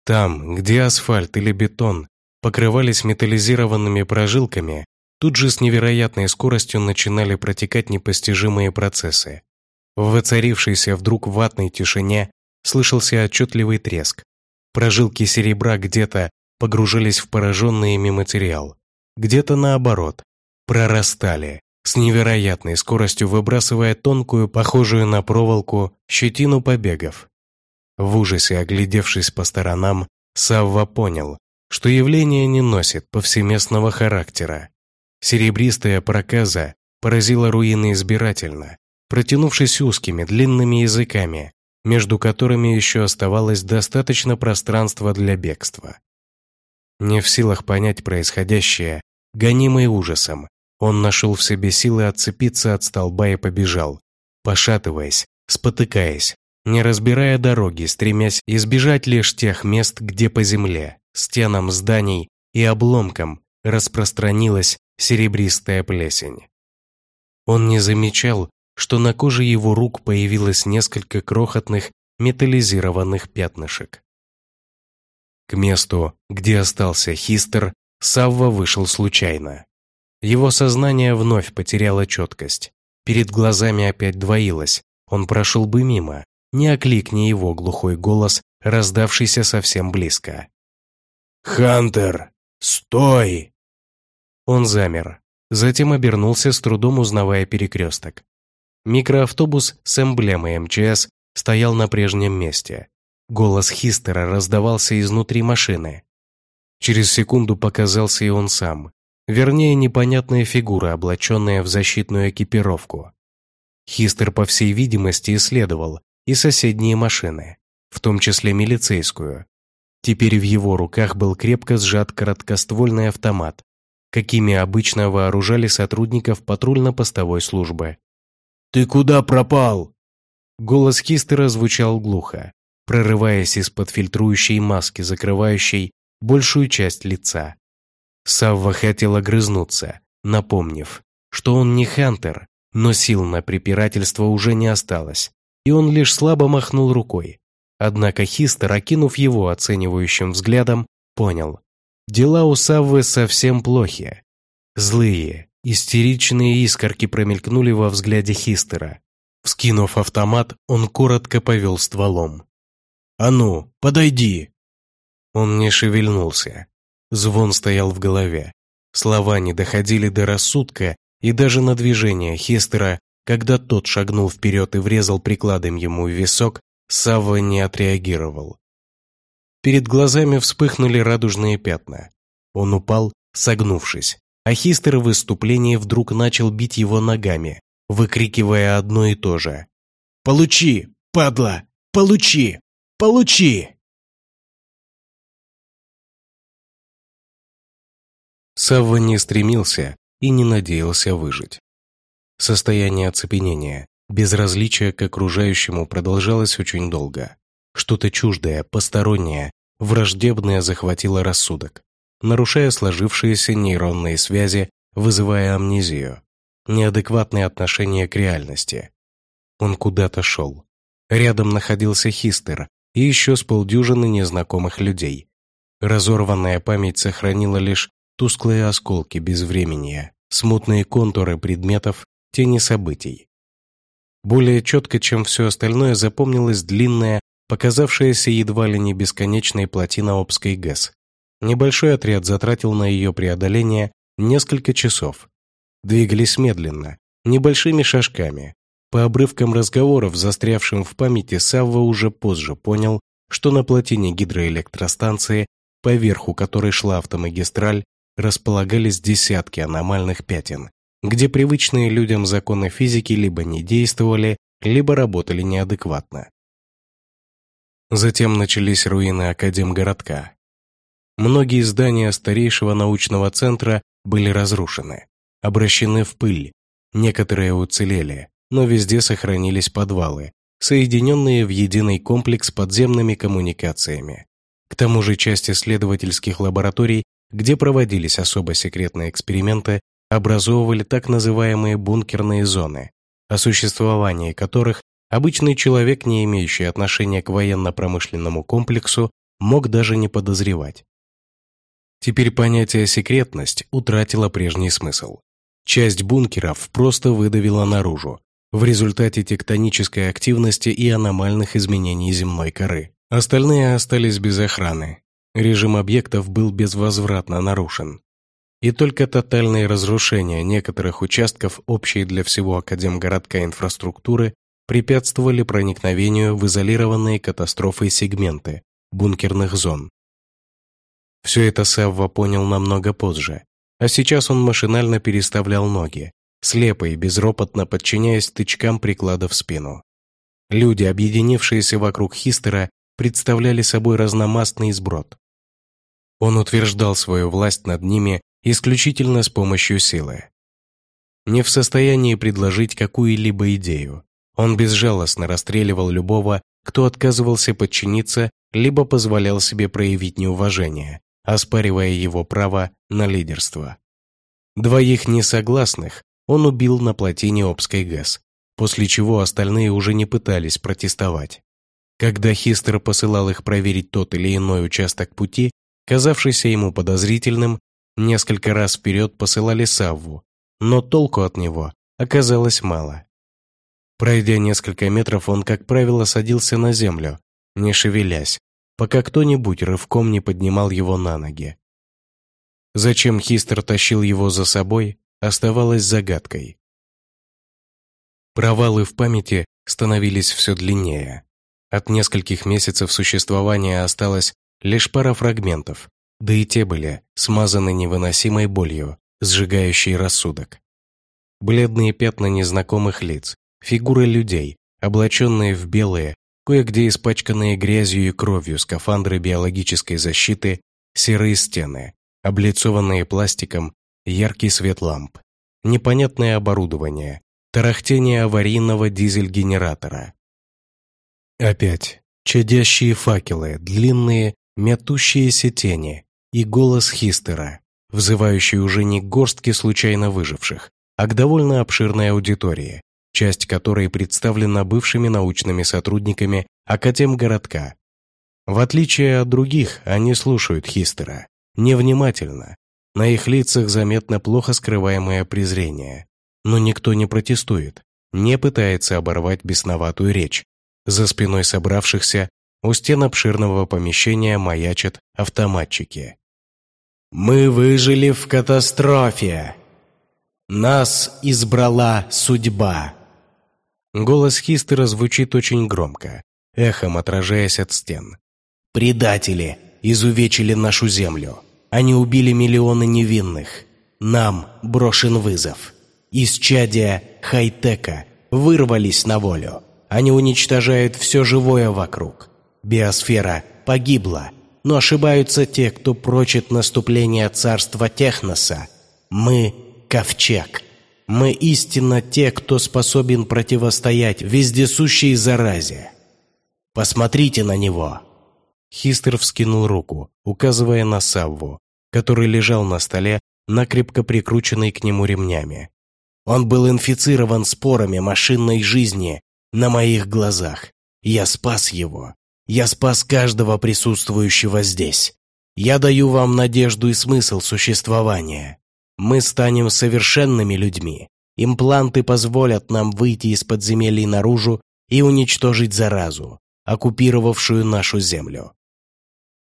Там, где асфальт или бетон покрывались металлизированными прожилками, тут же с невероятной скоростью начинали протекать непостижимые процессы. В воцарившейся вдруг ватной тишине слышался отчетливый треск. Прожилки серебра где-то погружались в пораженный ими материал, где-то наоборот, прорастали, с невероятной скоростью выбрасывая тонкую, похожую на проволоку, щетину побегов. В ужасе оглядевшись по сторонам, Савва понял, что явление не носит повсеместного характера. Серебристая проказа поразила руины избирательно, протянувшись узкими длинными языками, между которыми еще оставалось достаточно пространства для бегства. Не в силах понять происходящее, гонимый ужасом, он нашел в себе силы отцепиться от столба и побежал, пошатываясь, спотыкаясь, не разбирая дороги, стремясь избежать лишь тех мест, где по земле, стенам зданий и обломкам распространилась серебристая плесень. Он не замечал, что на коже его рук появилось несколько крохотных металлизированных пятнышек. К месту, где остался Хистер, Савва вышел случайно. Его сознание вновь потеряло четкость. Перед глазами опять двоилось. Он прошел бы мимо, не окликни его глухой голос, раздавшийся совсем близко. «Хантер, стой!» Он замер, затем обернулся, с трудом узнавая перекресток. Микроавтобус с эмблемой МЧС стоял на прежнем месте. Голос Хистера раздавался изнутри машины. Через секунду показался и он сам, вернее, непонятная фигура, облаченная в защитную экипировку. Хистер, по всей видимости, исследовал и соседние машины, в том числе милицейскую. Теперь в его руках был крепко сжат короткоствольный автомат, какими обычно вооружали сотрудников патрульно-постовой службы. «Ты куда пропал?» Голос Хистера звучал глухо, прорываясь из-под фильтрующей маски, закрывающей большую часть лица. Савва хотел огрызнуться, напомнив, что он не Хантер, но сил на препирательство уже не осталось, и он лишь слабо махнул рукой. Однако Хистер, окинув его оценивающим взглядом, понял. Дела у Саввы совсем плохи. Злые, истеричные искорки промелькнули во взгляде Хистера. Вскинув автомат, он коротко повел стволом. «А ну, подойди!» Он не шевельнулся. Звон стоял в голове. Слова не доходили до рассудка, и даже на движение Хистера, когда тот шагнул вперед и врезал прикладом ему в висок, Савва не отреагировал. Перед глазами вспыхнули радужные пятна. Он упал, согнувшись, а Хистер в выступлении вдруг начал бить его ногами, выкрикивая одно и то же. «Получи, падла! Получи! Получи!» Савва не стремился и не надеялся выжить. Состояние оцепенения, безразличие к окружающему продолжалось очень долго. Что-то чуждое, постороннее, враждебное захватило рассудок, нарушая сложившиеся нейронные связи, вызывая амнезию, неадекватное отношение к реальности. Он куда-то шел. Рядом находился Хистер и еще с полдюжины незнакомых людей. Разорванная память сохранила лишь тусклые осколки безвременья, смутные контуры предметов, тени событий. Более четко, чем все остальное, запомнилась длинная, показавшаяся едва ли не бесконечной плотина Обской ГЭС. Небольшой отряд затратил на ее преодоление несколько часов. Двигались медленно, небольшими шажками. По обрывкам разговоров, застрявшим в памяти, Савва уже позже понял, что на плотине гидроэлектростанции, по верху которой шла автомагистраль, располагались десятки аномальных пятен, где привычные людям законы физики либо не действовали, либо работали неадекватно. Затем начались руины Академгородка. Многие здания старейшего научного центра были разрушены, обращены в пыль, некоторые уцелели, но везде сохранились подвалы, соединенные в единый комплекс подземными коммуникациями. К тому же часть исследовательских лабораторий где проводились особо секретные эксперименты, образовывали так называемые бункерные зоны, о существовании которых обычный человек, не имеющий отношения к военно-промышленному комплексу, мог даже не подозревать. Теперь понятие «секретность» утратило прежний смысл. Часть бункеров просто выдавила наружу, в результате тектонической активности и аномальных изменений земной коры. Остальные остались без охраны, Режим объектов был безвозвратно нарушен. И только тотальное разрушение некоторых участков общей для всего Академгородка инфраструктуры препятствовали проникновению в изолированные катастрофой сегменты бункерных зон. Все это Савва понял намного позже, а сейчас он машинально переставлял ноги, слепо и безропотно подчиняясь тычкам приклада в спину. Люди, объединившиеся вокруг Хистера, представляли собой разномастный сброд. Он утверждал свою власть над ними исключительно с помощью силы. Не в состоянии предложить какую-либо идею, он безжалостно расстреливал любого, кто отказывался подчиниться либо позволял себе проявить неуважение, оспаривая его право на лидерство. Двоих несогласных он убил на плотине Обской ГЭС, после чего остальные уже не пытались протестовать. Когда Хистер посылал их проверить тот или иной участок пути, казавшийся ему подозрительным, несколько раз вперед посылали Савву, но толку от него оказалось мало. Пройдя несколько метров, он, как правило, садился на землю, не шевелясь, пока кто-нибудь рывком не поднимал его на ноги. Зачем Хистер тащил его за собой, оставалось загадкой. Провалы в памяти становились все длиннее. От нескольких месяцев существования осталось лишь пара фрагментов, да и те были смазаны невыносимой болью, сжигающей рассудок. Бледные пятна незнакомых лиц, фигуры людей, облаченные в белые, кое-где испачканные грязью и кровью скафандры биологической защиты, серые стены, облицованные пластиком, яркий свет ламп, непонятное оборудование, тарахтение аварийного дизель-генератора. Опять чадящие факелы, длинные, метущиеся тени и голос Хистера, взывающий уже не к горстке случайно выживших, а к довольно обширной аудитории, часть которой представлена бывшими научными сотрудниками Академгородка. В отличие от других, они слушают Хистера, невнимательно. На их лицах заметно плохо скрываемое презрение. Но никто не протестует, не пытается оборвать бесноватую речь. За спиной собравшихся у стен обширного помещения маячат автоматчики. «Мы выжили в катастрофе! Нас избрала судьба!» Голос Хистера звучит очень громко, эхом отражаясь от стен. «Предатели изувечили нашу землю. Они убили миллионы невинных. Нам брошен вызов. Из чадия хай-тека вырвались на волю. Они уничтожают все живое вокруг. Биосфера погибла, но ошибаются те, кто прочит наступление царства Техноса. Мы — ковчег». Мы истинно те, кто способен противостоять вездесущей заразе. Посмотрите на него!» Хистер вскинул руку, указывая на Савву, который лежал на столе, накрепко прикрученный к нему ремнями. Он был инфицирован спорами машинной жизни на моих глазах. Я спас его. Я спас каждого присутствующего здесь. Я даю вам надежду и смысл существования. Мы станем совершенными людьми. Импланты позволят нам выйти из подземелий наружу и уничтожить заразу, оккупировавшую нашу землю.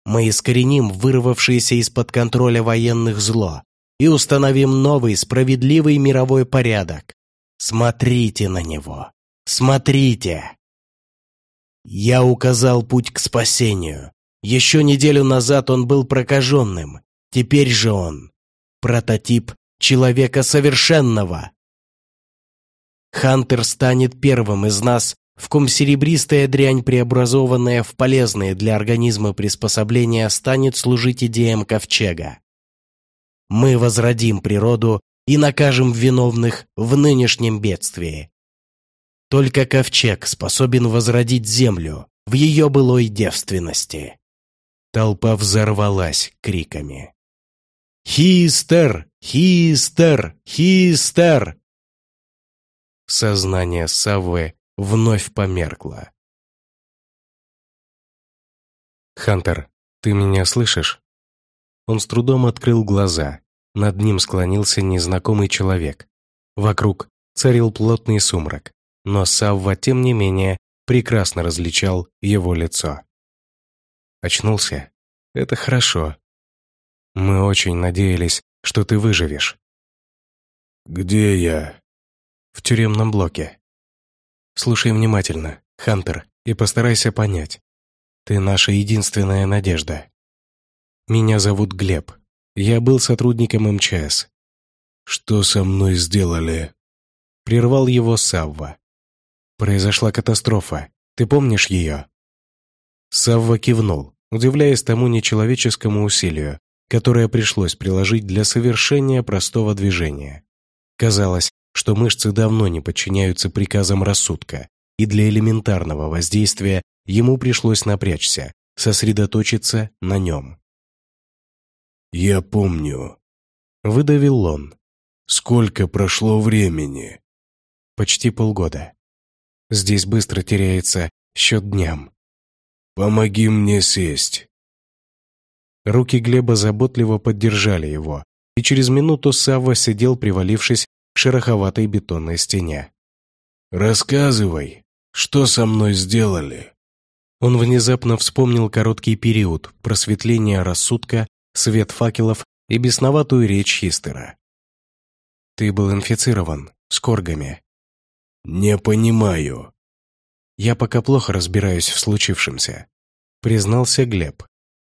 Мы искореним вырвавшееся из-под контроля военных зло и установим новый справедливый мировой порядок. Смотрите на него. Смотрите. Я указал путь к спасению. Еще неделю назад он был прокаженным. Теперь же он прототип человека совершенного. Хантер станет первым из нас, в ком серебристая дрянь, преобразованная в полезные для организма приспособления, станет служить идеям ковчега. Мы возродим природу и накажем виновных в нынешнем бедствии. Только ковчег способен возродить землю в ее былой девственности. Толпа взорвалась криками. «Хистер! Хистер! Хистер!» Сознание Саввы вновь померкло. «Хантер, ты меня слышишь?» Он с трудом открыл глаза. Над ним склонился незнакомый человек. Вокруг царил плотный сумрак, но Савва, тем не менее, прекрасно различал его лицо. Очнулся? Это хорошо. Мы очень надеялись, что ты выживешь». «Где я?» «В тюремном блоке». «Слушай внимательно, Хантер, и постарайся понять. Ты наша единственная надежда. Меня зовут Глеб. Я был сотрудником МЧС». «Что со мной сделали?» Прервал его Савва. «Произошла катастрофа. Ты помнишь ее?» Савва кивнул, удивляясь тому нечеловеческому усилию, которое пришлось приложить для совершения простого движения. Казалось, что мышцы давно не подчиняются приказам рассудка, и для элементарного воздействия ему пришлось напрячься, сосредоточиться на нем. «Я помню», — выдавил он. «Сколько прошло времени?» «Почти полгода. Здесь быстро теряется счет дням». «Помоги мне сесть». Руки Глеба заботливо поддержали его, и через минуту Савва сидел, привалившись к шероховатой бетонной стене. «Рассказывай, что со мной сделали?» Он внезапно вспомнил короткий период просветления рассудка, свет факелов и бесноватую речь Хистера. «Ты был инфицирован, с коргами». «Не понимаю». «Я пока плохо разбираюсь в случившемся», — признался Глеб.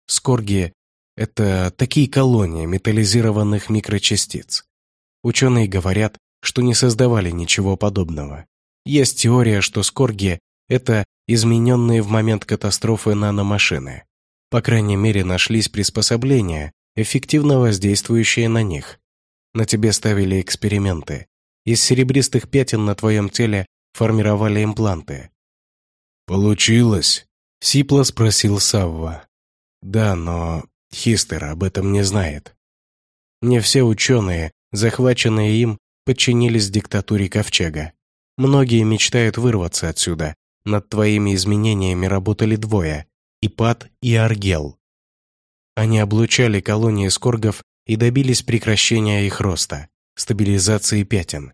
«Скорги — это такие колонии металлизированных микрочастиц. Ученые говорят, что не создавали ничего подобного. Есть теория, что скорги — это измененные в момент катастрофы наномашины. По крайней мере, нашлись приспособления, эффективно воздействующие на них. На тебе ставили эксперименты. Из серебристых пятен на твоем теле формировали импланты. «Получилось?» — сипло спросил Савва. «Да, но Хистер об этом не знает. Не все ученые, захваченные им, подчинились диктатуре Ковчега. Многие мечтают вырваться отсюда. Над твоими изменениями работали двое – Ипат и Аргел. Они облучали колонии скоргов и добились прекращения их роста, стабилизации пятен.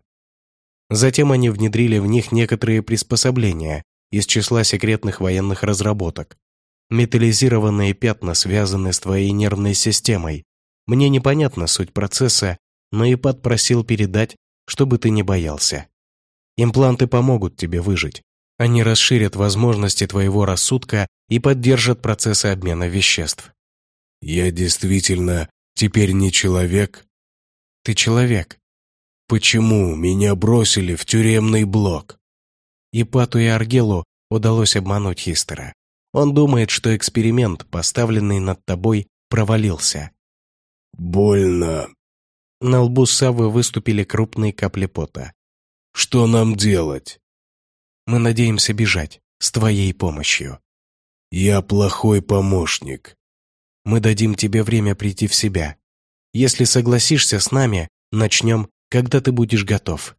Затем они внедрили в них некоторые приспособления из числа секретных военных разработок. Металлизированные пятна связаны с твоей нервной системой. Мне непонятна суть процесса, но Ипат просил передать, чтобы ты не боялся. Импланты помогут тебе выжить. Они расширят возможности твоего рассудка и поддержат процессы обмена веществ. «Я действительно теперь не человек?» «Ты человек». «Почему меня бросили в тюремный блок?» Ипату и Аргелу удалось обмануть Хистера. Он думает, что эксперимент, поставленный над тобой, провалился. «Больно». На лбу Саввы выступили крупные капли пота. «Что нам делать?» «Мы надеемся бежать, с твоей помощью». «Я плохой помощник». «Мы дадим тебе время прийти в себя. Если согласишься с нами, начнем, когда ты будешь готов».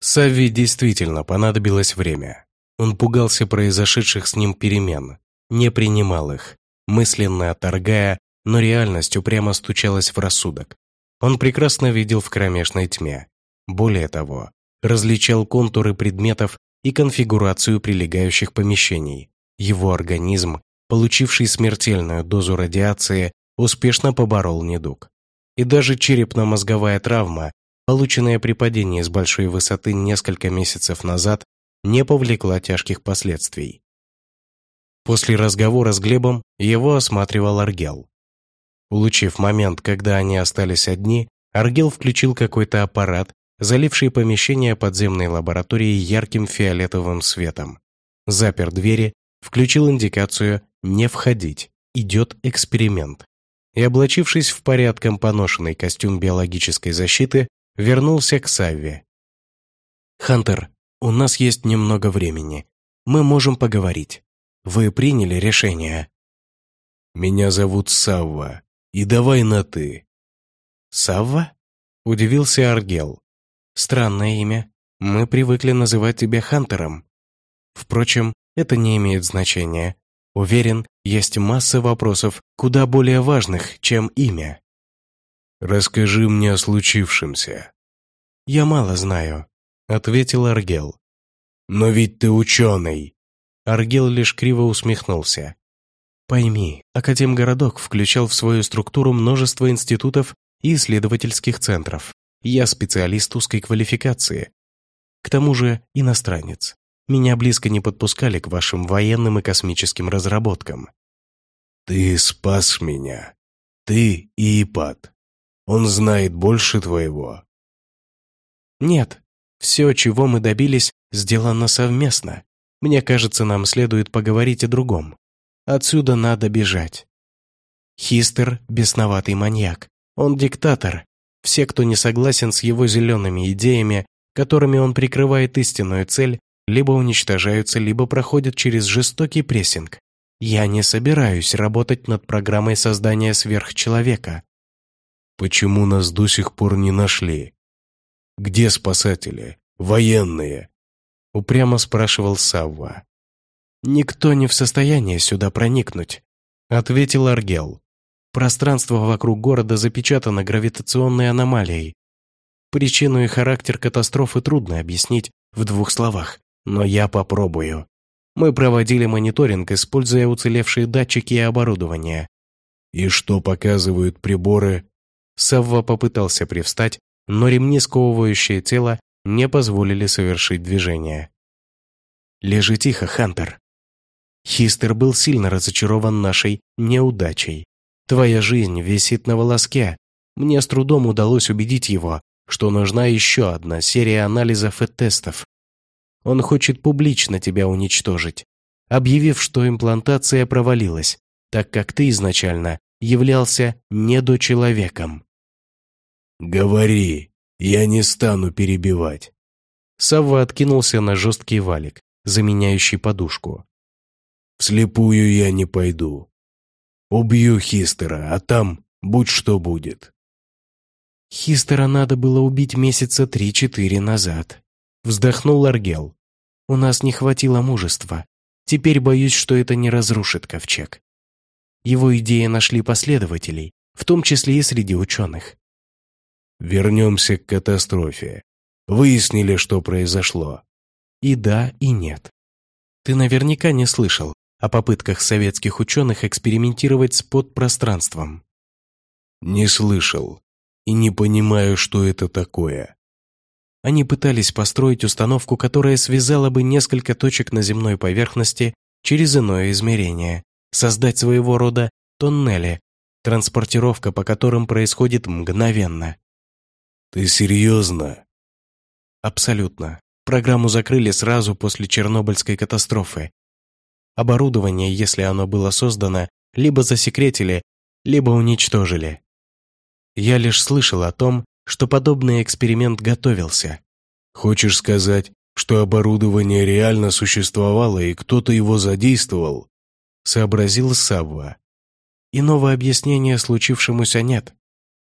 Савви действительно понадобилось время. Он пугался произошедших с ним перемен, не принимал их, мысленно отторгая, но реальность упрямо стучалась в рассудок. Он прекрасно видел в кромешной тьме. Более того, различал контуры предметов и конфигурацию прилегающих помещений. Его организм, получивший смертельную дозу радиации, успешно поборол недуг. И даже черепно-мозговая травма, полученная при падении с большой высоты несколько месяцев назад, не повлекла тяжких последствий. После разговора с Глебом его осматривал Аргел. Улучив момент, когда они остались одни, Аргел включил какой-то аппарат, заливший помещение подземной лаборатории ярким фиолетовым светом. Запер двери, включил индикацию «Не входить, идет эксперимент». И, облачившись в порядком поношенный костюм биологической защиты, вернулся к Савве. «Хантер, у нас есть немного времени. Мы можем поговорить. Вы приняли решение?» «Меня зовут Савва, и давай на «ты». «Савва?» – удивился Аргел. «Странное имя. Мы привыкли называть тебя Хантером. Впрочем, это не имеет значения. Уверен, есть масса вопросов, куда более важных, чем имя». «Расскажи мне о случившемся». «Я мало знаю ответил Аргел. «Но ведь ты ученый!» Аргел лишь криво усмехнулся. «Пойми, Академгородок включал в свою структуру множество институтов и исследовательских центров. Я специалист узкой квалификации. К тому же иностранец. Меня близко не подпускали к вашим военным и космическим разработкам». «Ты спас меня. Ты и Ипат. Он знает больше твоего». «Нет, все, чего мы добились, сделано совместно. Мне кажется, нам следует поговорить о другом. Отсюда надо бежать. Хистер – бесноватый маньяк. Он диктатор. Все, кто не согласен с его зелеными идеями, которыми он прикрывает истинную цель, либо уничтожаются, либо проходят через жестокий прессинг. Я не собираюсь работать над программой создания сверхчеловека. Почему нас до сих пор не нашли? Где спасатели? Военные?» Упрямо спрашивал Савва. «Никто не в состоянии сюда проникнуть», ответил Аргел. «Пространство вокруг города запечатано гравитационной аномалией. Причину и характер катастрофы трудно объяснить в двух словах, но я попробую. Мы проводили мониторинг, используя уцелевшие датчики и оборудование. «И что показывают приборы?» Савва попытался привстать, но ремни, сковывающие тело, не позволили совершить движение. «Лежи тихо, Хантер». Хистер был сильно разочарован нашей неудачей. «Твоя жизнь висит на волоске». Мне с трудом удалось убедить его, что нужна еще одна серия анализов и тестов. Он хочет публично тебя уничтожить, объявив, что имплантация провалилась, так как ты изначально являлся недочеловеком. «Говори, я не стану перебивать». Савва откинулся на жесткий валик, заменяющий подушку. «Вслепую я не пойду. Убью Хистера, а там будь что будет». «Хистера надо было убить месяца три-четыре назад», — вздохнул Аргел. «У нас не хватило мужества. Теперь боюсь, что это не разрушит ковчег». Его идеи нашли последователей, в том числе и среди ученых. Вернемся к катастрофе. Выяснили, что произошло. И да, и нет. Ты наверняка не слышал о попытках советских ученых экспериментировать с подпространством. Не слышал. И не понимаю, что это такое. Они пытались построить установку, которая связала бы несколько точек на земной поверхности через иное измерение, создать своего рода тоннели, транспортировка по которым происходит мгновенно. «Ты серьезно?» «Абсолютно. Программу закрыли сразу после Чернобыльской катастрофы. Оборудование, если оно было создано, либо засекретили, либо уничтожили. Я лишь слышал о том, что подобный эксперимент готовился. Хочешь сказать, что оборудование реально существовало и кто-то его задействовал?» Сообразил Савва. Иного объяснения случившемуся нет.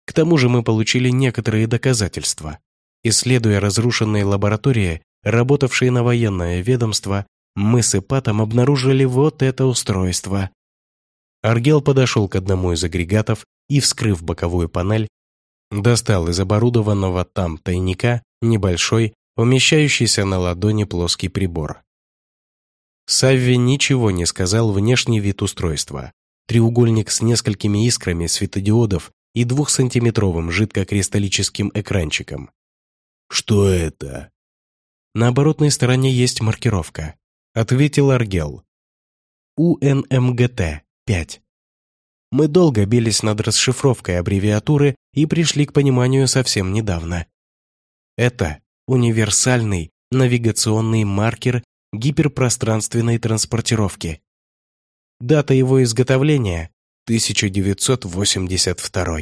К тому же мы получили некоторые доказательства. Исследуя разрушенные лаборатории, работавшие на военное ведомство, мы с Ипатом обнаружили вот это устройство. Аргел подошел к одному из агрегатов и, вскрыв боковую панель, достал из оборудованного там тайника небольшой, умещающийся на ладони плоский прибор. Савви ничего не сказал внешний вид устройства. Треугольник с несколькими искрами светодиодов и двухсантиметровым жидкокристаллическим экранчиком. «Что это?» «На оборотной стороне есть маркировка», — ответил Аргел. УНМГТ-5. Мы долго бились над расшифровкой аббревиатуры и пришли к пониманию совсем недавно. Это универсальный навигационный маркер гиперпространственной транспортировки. Дата его изготовления 1982.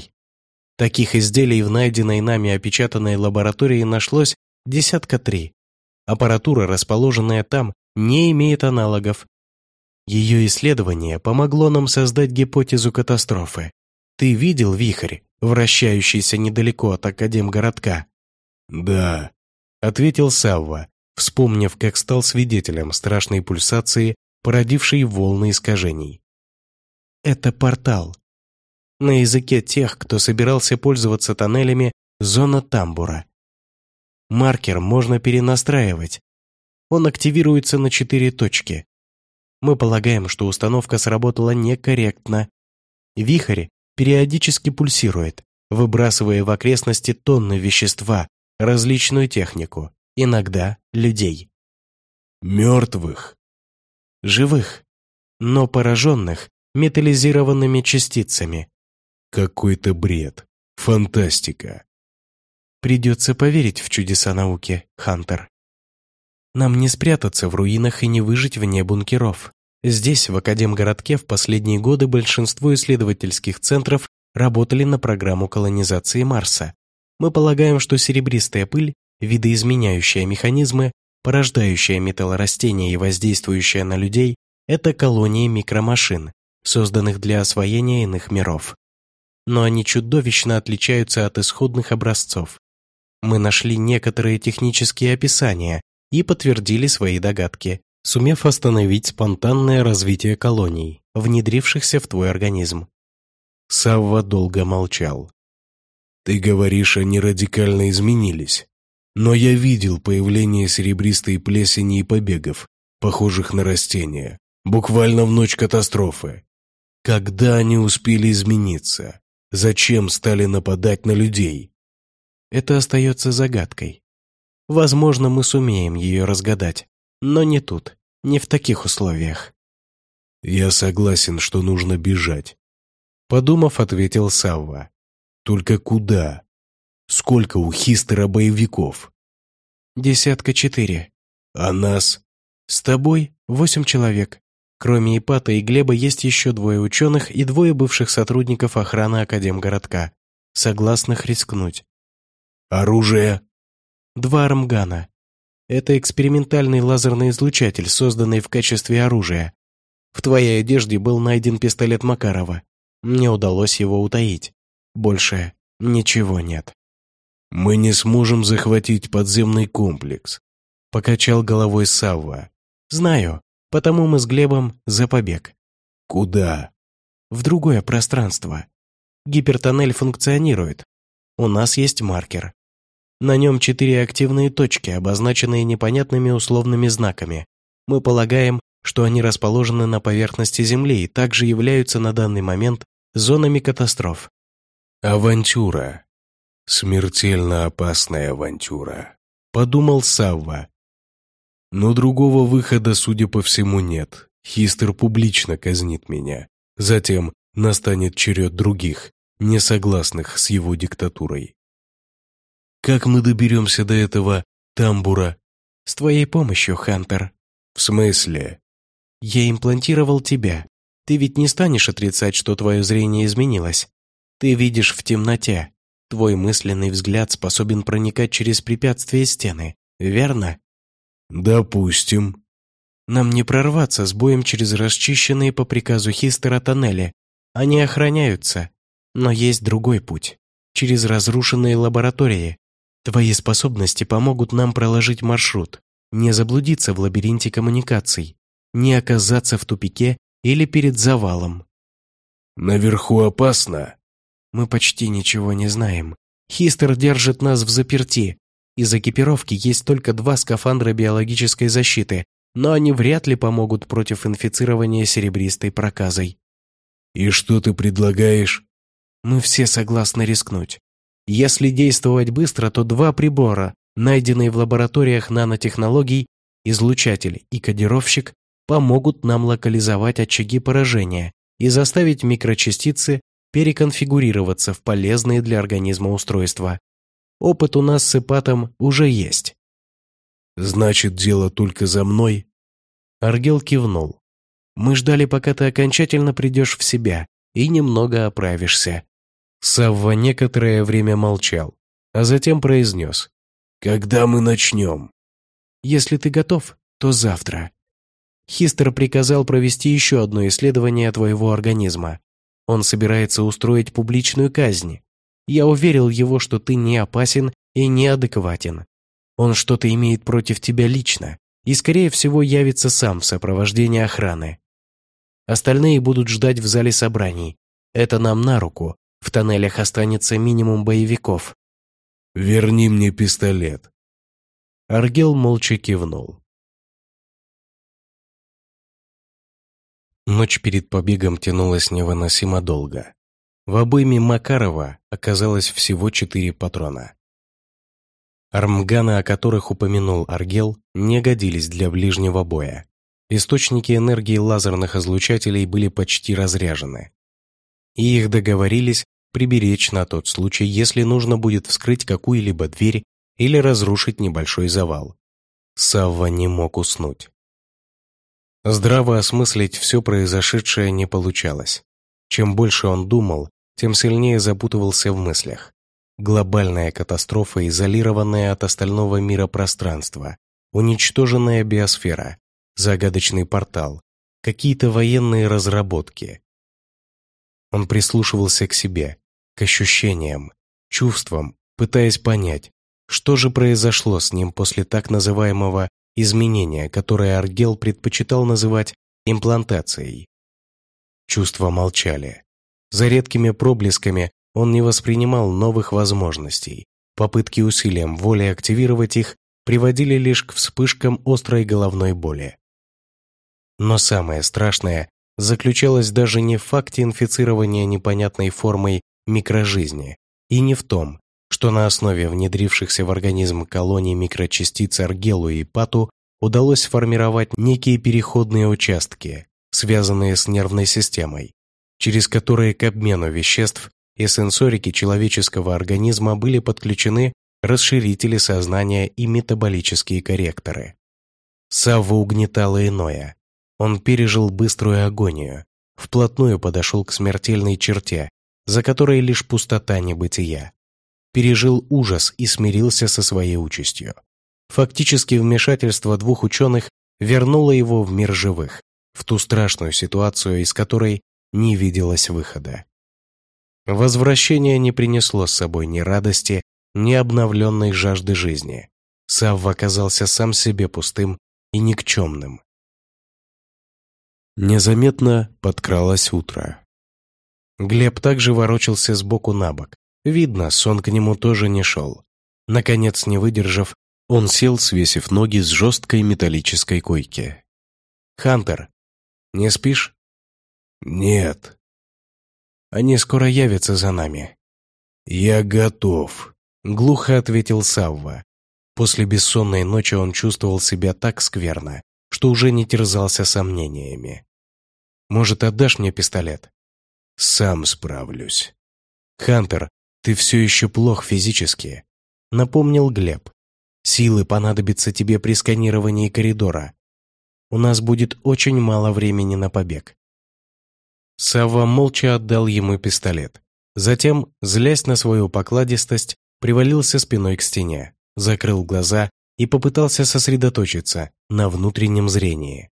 Таких изделий в найденной нами опечатанной лаборатории нашлось десятка три. Аппаратура, расположенная там, не имеет аналогов. Ее исследование помогло нам создать гипотезу катастрофы. Ты видел вихрь, вращающийся недалеко от Академгородка? «Да», — ответил Савва, вспомнив, как стал свидетелем страшной пульсации, породившей волны искажений. Это портал. На языке тех, кто собирался пользоваться тоннелями, зона тамбура. Маркер можно перенастраивать. Он активируется на четыре точки. Мы полагаем, что установка сработала некорректно. Вихрь периодически пульсирует, выбрасывая в окрестности тонны вещества, различную технику, иногда людей. Мертвых. Живых, но пораженных металлизированными частицами. Какой-то бред. Фантастика. Придется поверить в чудеса науки, Хантер. Нам не спрятаться в руинах и не выжить вне бункеров. Здесь, в Академгородке, в последние годы большинство исследовательских центров работали на программу колонизации Марса. Мы полагаем, что серебристая пыль, видоизменяющая механизмы, порождающая металлорастения и воздействующая на людей, это колонии микромашин, созданных для освоения иных миров. Но они чудовищно отличаются от исходных образцов. Мы нашли некоторые технические описания и подтвердили свои догадки, сумев остановить спонтанное развитие колоний, внедрившихся в твой организм. Савва долго молчал. Ты говоришь, они радикально изменились. Но я видел появление серебристой плесени и побегов, похожих на растения, буквально в ночь катастрофы. Когда они успели измениться? Зачем стали нападать на людей? Это остается загадкой. Возможно, мы сумеем ее разгадать, но не тут, не в таких условиях. Я согласен, что нужно бежать. Подумав, ответил Савва. Только куда? Сколько у Хистера боевиков? Десятка четыре. А нас? С тобой восемь человек. Кроме Ипата и Глеба есть еще двое ученых и двое бывших сотрудников охраны Академгородка, согласных рискнуть. Оружие? Два армгана. Это экспериментальный лазерный излучатель, созданный в качестве оружия. В твоей одежде был найден пистолет Макарова. Мне удалось его утаить. Больше ничего нет. «Мы не сможем захватить подземный комплекс», — покачал головой Савва. «Знаю, потому мы с Глебом за побег». «Куда?» «В другое пространство. Гипертоннель функционирует. У нас есть маркер. На нем четыре активные точки, обозначенные непонятными условными знаками. Мы полагаем, что они расположены на поверхности Земли и также являются на данный момент зонами катастроф. «Авантюра. Смертельно опасная авантюра», — подумал Савва. «Но другого выхода, судя по всему, нет. Хистер публично казнит меня. Затем настанет черед других, не согласных с его диктатурой. Как мы доберемся до этого тамбура? С твоей помощью, Хантер. В смысле? Я имплантировал тебя. Ты ведь не станешь отрицать, что твое зрение изменилось. Ты видишь в темноте. Твой мысленный взгляд способен проникать через препятствия стены, верно? Допустим. Нам не прорваться с боем через расчищенные по приказу Хистера тоннели. Они охраняются. Но есть другой путь. Через разрушенные лаборатории. Твои способности помогут нам проложить маршрут, не заблудиться в лабиринте коммуникаций, не оказаться в тупике или перед завалом. Наверху опасно. Мы почти ничего не знаем. Хистер держит нас в заперти. Из экипировки есть только два скафандра биологической защиты, но они вряд ли помогут против инфицирования серебристой проказой. И что ты предлагаешь? Мы все согласны рискнуть. Если действовать быстро, то два прибора, найденные в лабораториях нанотехнологий, излучатель и кодировщик, помогут нам локализовать очаги поражения и заставить микрочастицы переконфигурироваться в полезные для организма устройства. Опыт у нас с Ипатом уже есть. «Значит, дело только за мной?» Аргел кивнул. «Мы ждали, пока ты окончательно придешь в себя и немного оправишься». Савва некоторое время молчал, а затем произнес. «Когда мы начнем?» «Если ты готов, то завтра». Хистер приказал провести еще одно исследование твоего организма. Он собирается устроить публичную казнь. Я уверил его, что ты не опасен и неадекватен. Он что-то имеет против тебя лично и, скорее всего, явится сам в сопровождении охраны. Остальные будут ждать в зале собраний. Это нам на руку. В тоннелях останется минимум боевиков. «Верни мне пистолет». Аргел молча кивнул. Ночь перед побегом тянулась невыносимо долго. В обойме Макарова оказалось всего четыре патрона. Армганы, о которых упомянул Аргел, не годились для ближнего боя. Источники энергии лазерных излучателей были почти разряжены. И их договорились приберечь на тот случай, если нужно будет вскрыть какую-либо дверь или разрушить небольшой завал. Савва не мог уснуть. Здраво осмыслить все произошедшее не получалось. Чем больше он думал, тем сильнее запутывался в мыслях. Глобальная катастрофа, изолированная от остального мира пространство, уничтоженная биосфера, загадочный портал, какие-то военные разработки. Он прислушивался к себе, к ощущениям, чувствам, пытаясь понять, что же произошло с ним после так называемого изменения, которое Аргел предпочитал называть имплантацией. Чувства молчали. За редкими проблесками Он не воспринимал новых возможностей. Попытки усилием воли активировать их приводили лишь к вспышкам острой головной боли. Но самое страшное заключалось даже не в факте инфицирования непонятной формой микрожизни и не в том, что на основе внедрившихся в организм колоний микрочастиц аргелу и пату удалось сформировать некие переходные участки, связанные с нервной системой, через которые к обмену веществ и сенсорики человеческого организма были подключены расширители сознания и метаболические корректоры. Савва угнетало иное. Он пережил быструю агонию, вплотную подошел к смертельной черте, за которой лишь пустота небытия. Пережил ужас и смирился со своей участью. Фактически вмешательство двух ученых вернуло его в мир живых, в ту страшную ситуацию, из которой не виделось выхода. Возвращение не принесло с собой ни радости, ни обновленной жажды жизни. Савва оказался сам себе пустым и никчемным. Незаметно подкралось утро. Глеб также ворочался сбоку на бок. Видно, сон к нему тоже не шел. Наконец, не выдержав, он сел, свесив ноги с жесткой металлической койки. «Хантер, не спишь?» «Нет». «Они скоро явятся за нами». «Я готов», — глухо ответил Савва. После бессонной ночи он чувствовал себя так скверно, что уже не терзался сомнениями. «Может, отдашь мне пистолет?» «Сам справлюсь». «Хантер, ты все еще плох физически», — напомнил Глеб. «Силы понадобятся тебе при сканировании коридора. У нас будет очень мало времени на побег». Сава молча отдал ему пистолет. Затем, злясь на свою покладистость, привалился спиной к стене, закрыл глаза и попытался сосредоточиться на внутреннем зрении.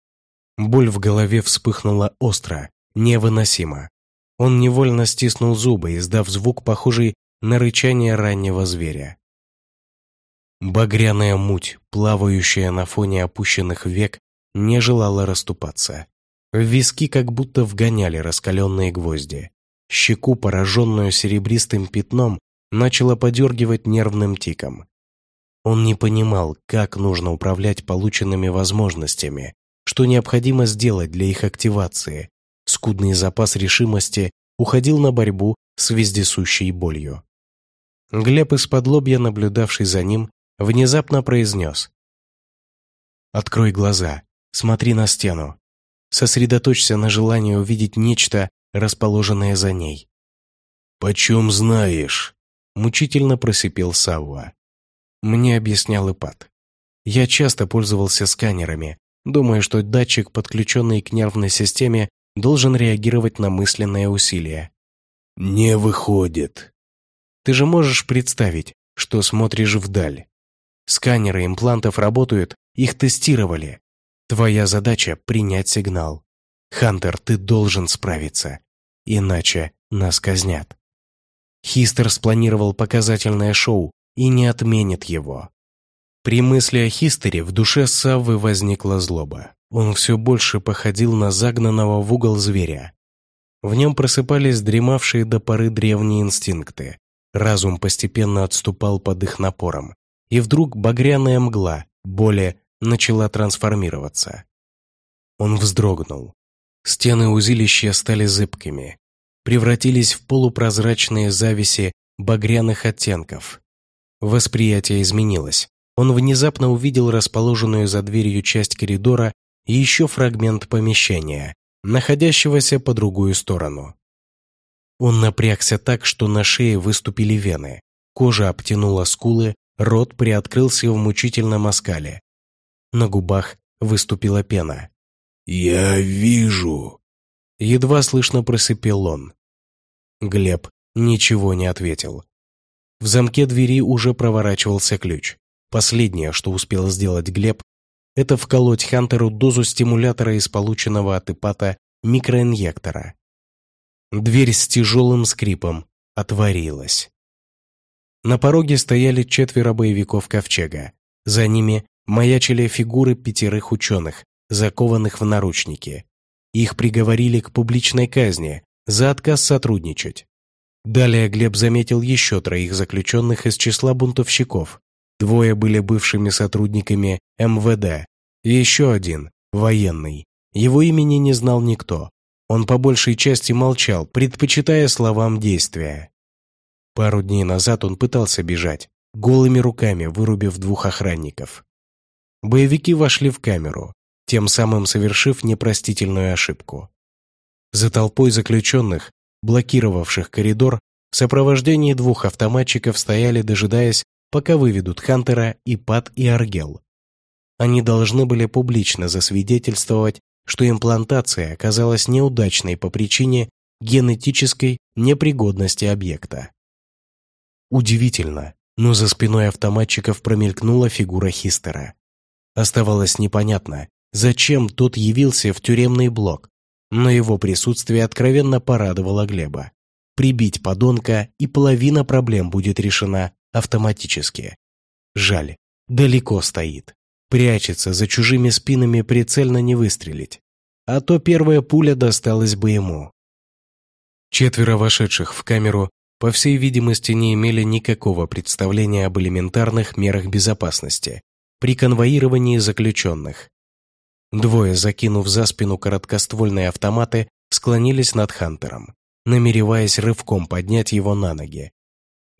Боль в голове вспыхнула остро, невыносимо. Он невольно стиснул зубы, издав звук, похожий на рычание раннего зверя. Багряная муть, плавающая на фоне опущенных век, не желала расступаться. В виски как будто вгоняли раскаленные гвозди. Щеку, пораженную серебристым пятном, начало подергивать нервным тиком. Он не понимал, как нужно управлять полученными возможностями, что необходимо сделать для их активации. Скудный запас решимости уходил на борьбу с вездесущей болью. Глеб из-под лобья, наблюдавший за ним, внезапно произнес. «Открой глаза, смотри на стену. Сосредоточься на желании увидеть нечто, расположенное за ней». «Почем знаешь?» — мучительно просипел Савва. Мне объяснял Ипат. Я часто пользовался сканерами, думая, что датчик, подключенный к нервной системе, должен реагировать на мысленное усилие. «Не выходит». Ты же можешь представить, что смотришь вдаль. Сканеры имплантов работают, их тестировали. Твоя задача — принять сигнал. Хантер, ты должен справиться. Иначе нас казнят. Хистер спланировал показательное шоу и не отменит его. При мысли о Хистере в душе Саввы возникла злоба. Он все больше походил на загнанного в угол зверя. В нем просыпались дремавшие до поры древние инстинкты. Разум постепенно отступал под их напором. И вдруг багряная мгла, более, начала трансформироваться. Он вздрогнул. Стены узилища стали зыбкими, превратились в полупрозрачные зависи багряных оттенков. Восприятие изменилось. Он внезапно увидел расположенную за дверью часть коридора и еще фрагмент помещения, находящегося по другую сторону. Он напрягся так, что на шее выступили вены, кожа обтянула скулы, рот приоткрылся в мучительном оскале. На губах выступила пена. «Я вижу!» Едва слышно просипел он. Глеб ничего не ответил. В замке двери уже проворачивался ключ. Последнее, что успел сделать Глеб, это вколоть Хантеру дозу стимулятора из полученного от Ипата микроинъектора. Дверь с тяжелым скрипом отворилась. На пороге стояли четверо боевиков Ковчега. За ними маячили фигуры пятерых ученых, закованных в наручники. Их приговорили к публичной казни за отказ сотрудничать. Далее Глеб заметил еще троих заключенных из числа бунтовщиков. Двое были бывшими сотрудниками МВД, и еще один – военный. Его имени не знал никто. Он по большей части молчал, предпочитая словам действия. Пару дней назад он пытался бежать, голыми руками вырубив двух охранников. Боевики вошли в камеру, тем самым совершив непростительную ошибку. За толпой заключенных, блокировавших коридор, в сопровождении двух автоматчиков стояли, дожидаясь, пока выведут Хантера и Пат и Аргел. Они должны были публично засвидетельствовать, что имплантация оказалась неудачной по причине генетической непригодности объекта. Удивительно, но за спиной автоматчиков промелькнула фигура Хистера. Оставалось непонятно, зачем тот явился в тюремный блок, но его присутствие откровенно порадовало Глеба. Прибить подонка, и половина проблем будет решена автоматически. Жаль, далеко стоит. Прячется за чужими спинами прицельно не выстрелить. А то первая пуля досталась бы ему. Четверо вошедших в камеру, по всей видимости, не имели никакого представления об элементарных мерах безопасности при конвоировании заключенных. Двое, закинув за спину короткоствольные автоматы, склонились над Хантером, намереваясь рывком поднять его на ноги.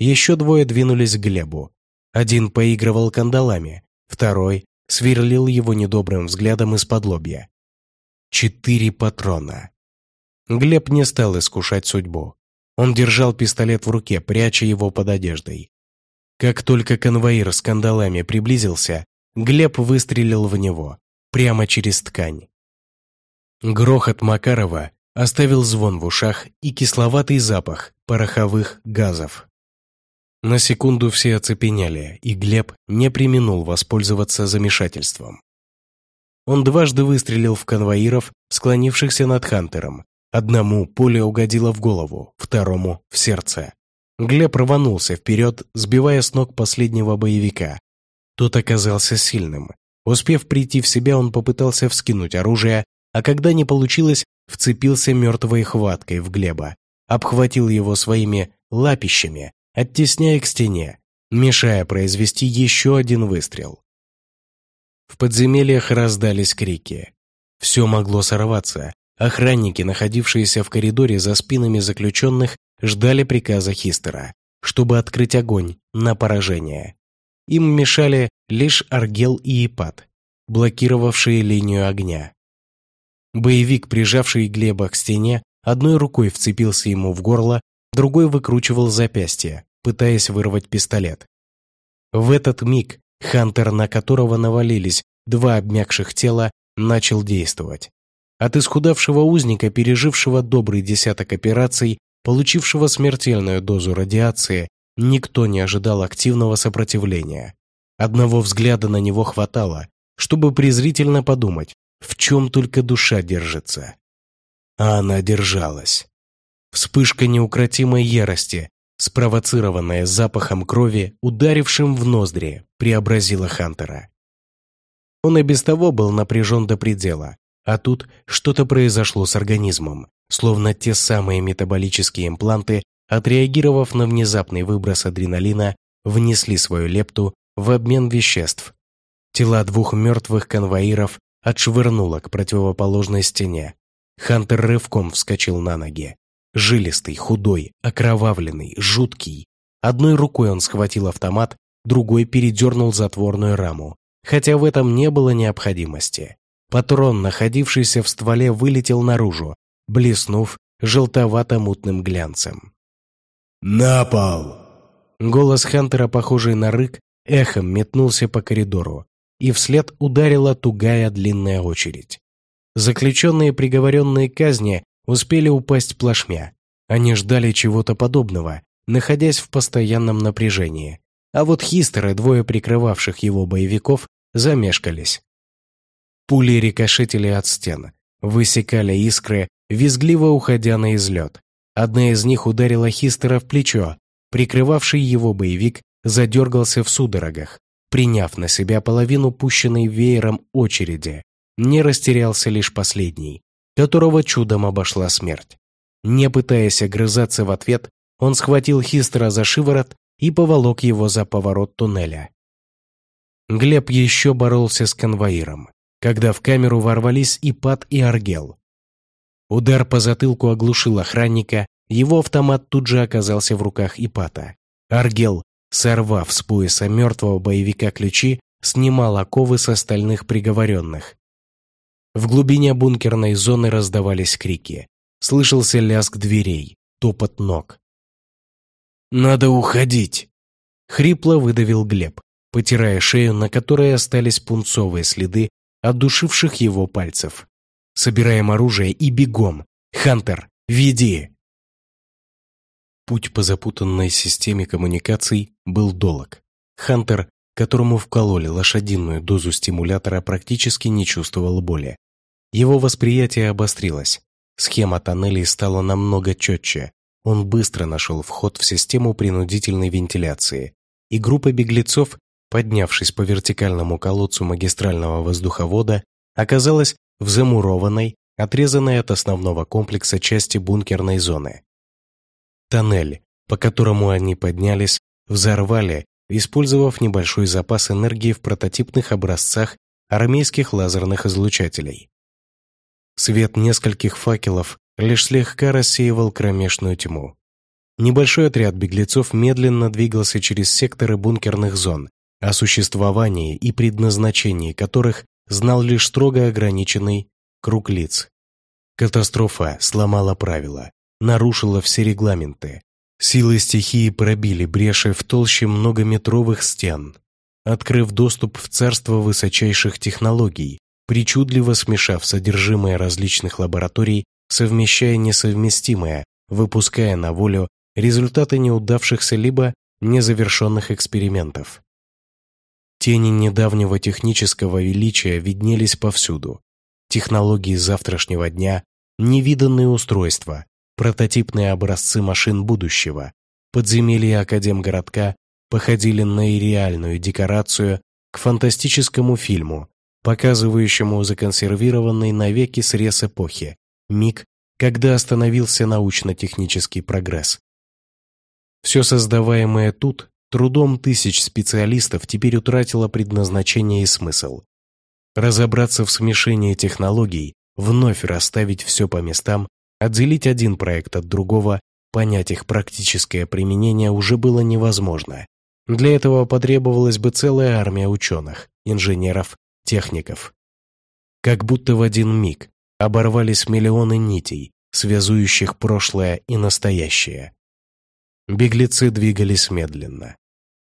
Еще двое двинулись к Глебу. Один поигрывал кандалами, второй сверлил его недобрым взглядом из-под лобья. Четыре патрона. Глеб не стал искушать судьбу. Он держал пистолет в руке, пряча его под одеждой. Как только конвоир с кандалами приблизился, Глеб выстрелил в него, прямо через ткань. Грохот Макарова оставил звон в ушах и кисловатый запах пороховых газов. На секунду все оцепеняли, и Глеб не применул воспользоваться замешательством. Он дважды выстрелил в конвоиров, склонившихся над Хантером. Одному пуля угодила в голову, второму — в сердце. Глеб рванулся вперед, сбивая с ног последнего боевика, тот оказался сильным. Успев прийти в себя, он попытался вскинуть оружие, а когда не получилось, вцепился мертвой хваткой в Глеба, обхватил его своими лапищами, оттесняя к стене, мешая произвести еще один выстрел. В подземельях раздались крики. Все могло сорваться. Охранники, находившиеся в коридоре за спинами заключенных, ждали приказа Хистера, чтобы открыть огонь на поражение. Им мешали лишь Аргел и Ипат, блокировавшие линию огня. Боевик, прижавший Глеба к стене, одной рукой вцепился ему в горло, другой выкручивал запястье, пытаясь вырвать пистолет. В этот миг Хантер, на которого навалились два обмякших тела, начал действовать. От исхудавшего узника, пережившего добрый десяток операций, получившего смертельную дозу радиации, Никто не ожидал активного сопротивления. Одного взгляда на него хватало, чтобы презрительно подумать, в чем только душа держится. А она держалась. Вспышка неукротимой ярости, спровоцированная запахом крови, ударившим в ноздри, преобразила Хантера. Он и без того был напряжен до предела, а тут что-то произошло с организмом, словно те самые метаболические импланты отреагировав на внезапный выброс адреналина, внесли свою лепту в обмен веществ. Тела двух мертвых конвоиров отшвырнуло к противоположной стене. Хантер рывком вскочил на ноги. Жилистый, худой, окровавленный, жуткий. Одной рукой он схватил автомат, другой передернул затворную раму, хотя в этом не было необходимости. Патрон, находившийся в стволе, вылетел наружу, блеснув желтовато-мутным глянцем. «На пол!» Голос Хантера, похожий на рык, эхом метнулся по коридору, и вслед ударила тугая длинная очередь. Заключенные, приговоренные к казни, успели упасть плашмя. Они ждали чего-то подобного, находясь в постоянном напряжении. А вот Хистеры, двое прикрывавших его боевиков, замешкались. Пули рикошетили от стен, высекали искры, визгливо уходя на излет. Одна из них ударила Хистера в плечо. Прикрывавший его боевик задергался в судорогах, приняв на себя половину пущенной веером очереди. Не растерялся лишь последний, которого чудом обошла смерть. Не пытаясь огрызаться в ответ, Он схватил Хистера за шиворот и поволок его за поворот туннеля. Глеб еще боролся с конвоиром, когда в камеру ворвались и Пат, и Аргел. Удар по затылку оглушил охранника, его автомат тут же оказался в руках Ипата. Аргел, сорвав с пояса мертвого боевика ключи, снимал оковы с остальных приговоренных. В глубине бункерной зоны раздавались крики. Слышался лязг дверей, топот ног. «Надо уходить!» Хрипло выдавил Глеб, потирая шею, на которой остались пунцовые следы от душивших его пальцев. «Собираем оружие и бегом! Хантер, веди!» Путь по запутанной системе коммуникаций был долг. Хантер, которому вкололи лошадиную дозу стимулятора, практически не чувствовал боли. Его восприятие обострилось. Схема тоннелей стала намного четче. Он быстро нашел вход в систему принудительной вентиляции, и группа беглецов, поднявшись по вертикальному колодцу магистрального воздуховода, оказалась в замурованной, отрезанной от основного комплекса части бункерной зоны. Тоннель, по которому они поднялись, взорвали, использовав небольшой запас энергии в прототипных образцах армейских лазерных излучателей. Свет нескольких факелов лишь слегка рассеивал кромешную тьму. Небольшой отряд беглецов медленно двигался через секторы бункерных зон, о существовании и предназначении которых знал лишь строго ограниченный круг лиц. Катастрофа сломала правила, нарушила все регламенты. Силы стихии пробили бреши в толще многометровых стен, открыв доступ в царство высочайших технологий, причудливо смешав содержимое различных лабораторий, совмещая несовместимое, выпуская на волю результаты неудавшихся либо незавершенных экспериментов. Тени недавнего технического величия виднелись повсюду. Технологии завтрашнего дня, невиданные устройства, Прототипные образцы машин будущего, подземелья Академгородка походили на реальную декорацию к фантастическому фильму, показывающему законсервированный навеки срез эпохи, миг, когда остановился научно-технический прогресс. Все создаваемое тут трудом тысяч специалистов теперь утратило предназначение и смысл. Разобраться в смешении технологий, вновь расставить все по местам Отделить один проект от другого, понять их практическое применение уже было невозможно. Для этого потребовалась бы целая армия ученых, инженеров, техников. Как будто в один миг оборвались миллионы нитей, связующих прошлое и настоящее. Беглецы двигались медленно.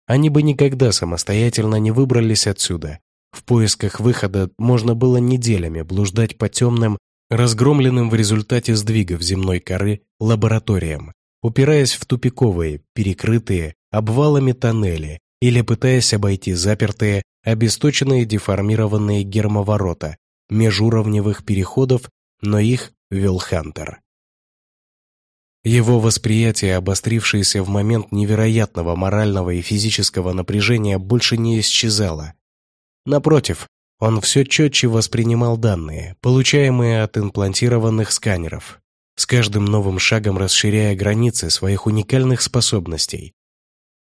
Они бы никогда самостоятельно не выбрались отсюда. В поисках выхода можно было неделями блуждать по темным, разгромленным в результате сдвигов земной коры лабораториям, упираясь в тупиковые, перекрытые обвалами тоннели или пытаясь обойти запертые, обесточенные деформированные гермоворота межуровневых переходов, но их вел Хантер. Его восприятие, обострившееся в момент невероятного морального и физического напряжения, больше не исчезало. Напротив, он все четче воспринимал данные, получаемые от имплантированных сканеров, с каждым новым шагом расширяя границы своих уникальных способностей.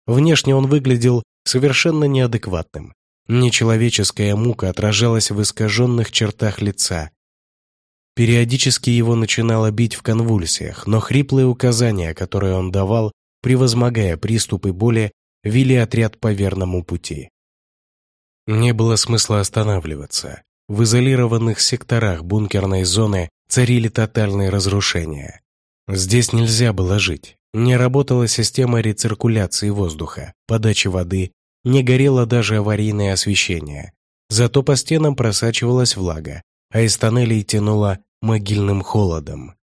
Внешне он выглядел совершенно неадекватным. Нечеловеческая мука отражалась в искаженных чертах лица. Периодически его начинало бить в конвульсиях, но хриплые указания, которые он давал, превозмогая приступы боли, вели отряд по верному пути. Не было смысла останавливаться. В изолированных секторах бункерной зоны царили тотальные разрушения. Здесь нельзя было жить. Не работала система рециркуляции воздуха, подачи воды, не горело даже аварийное освещение. Зато по стенам просачивалась влага, а из тоннелей тянуло могильным холодом.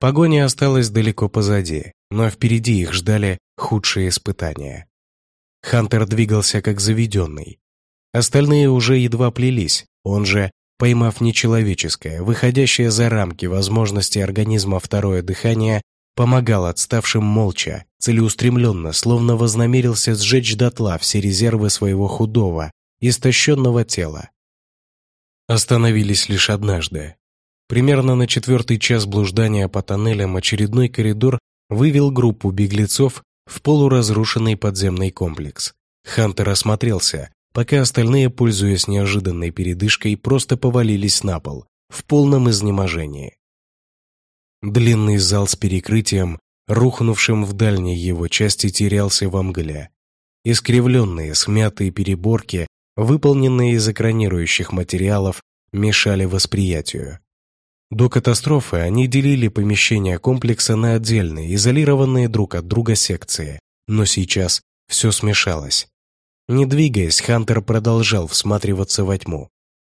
Погоня осталась далеко позади, но впереди их ждали худшие испытания. Хантер двигался как заведенный, Остальные уже едва плелись, он же, поймав нечеловеческое, выходящее за рамки возможностей организма второе дыхание, помогал отставшим молча, целеустремленно, словно вознамерился сжечь дотла все резервы своего худого, истощенного тела. Остановились лишь однажды. Примерно на четвертый час блуждания по тоннелям очередной коридор вывел группу беглецов в полуразрушенный подземный комплекс. Хантер осмотрелся, пока остальные, пользуясь неожиданной передышкой, просто повалились на пол, в полном изнеможении. Длинный зал с перекрытием, рухнувшим в дальней его части, терялся во мгле. Искривленные, смятые переборки, выполненные из экранирующих материалов, мешали восприятию. До катастрофы они делили помещения комплекса на отдельные, изолированные друг от друга секции, но сейчас все смешалось. Не двигаясь, Хантер продолжал всматриваться во тьму,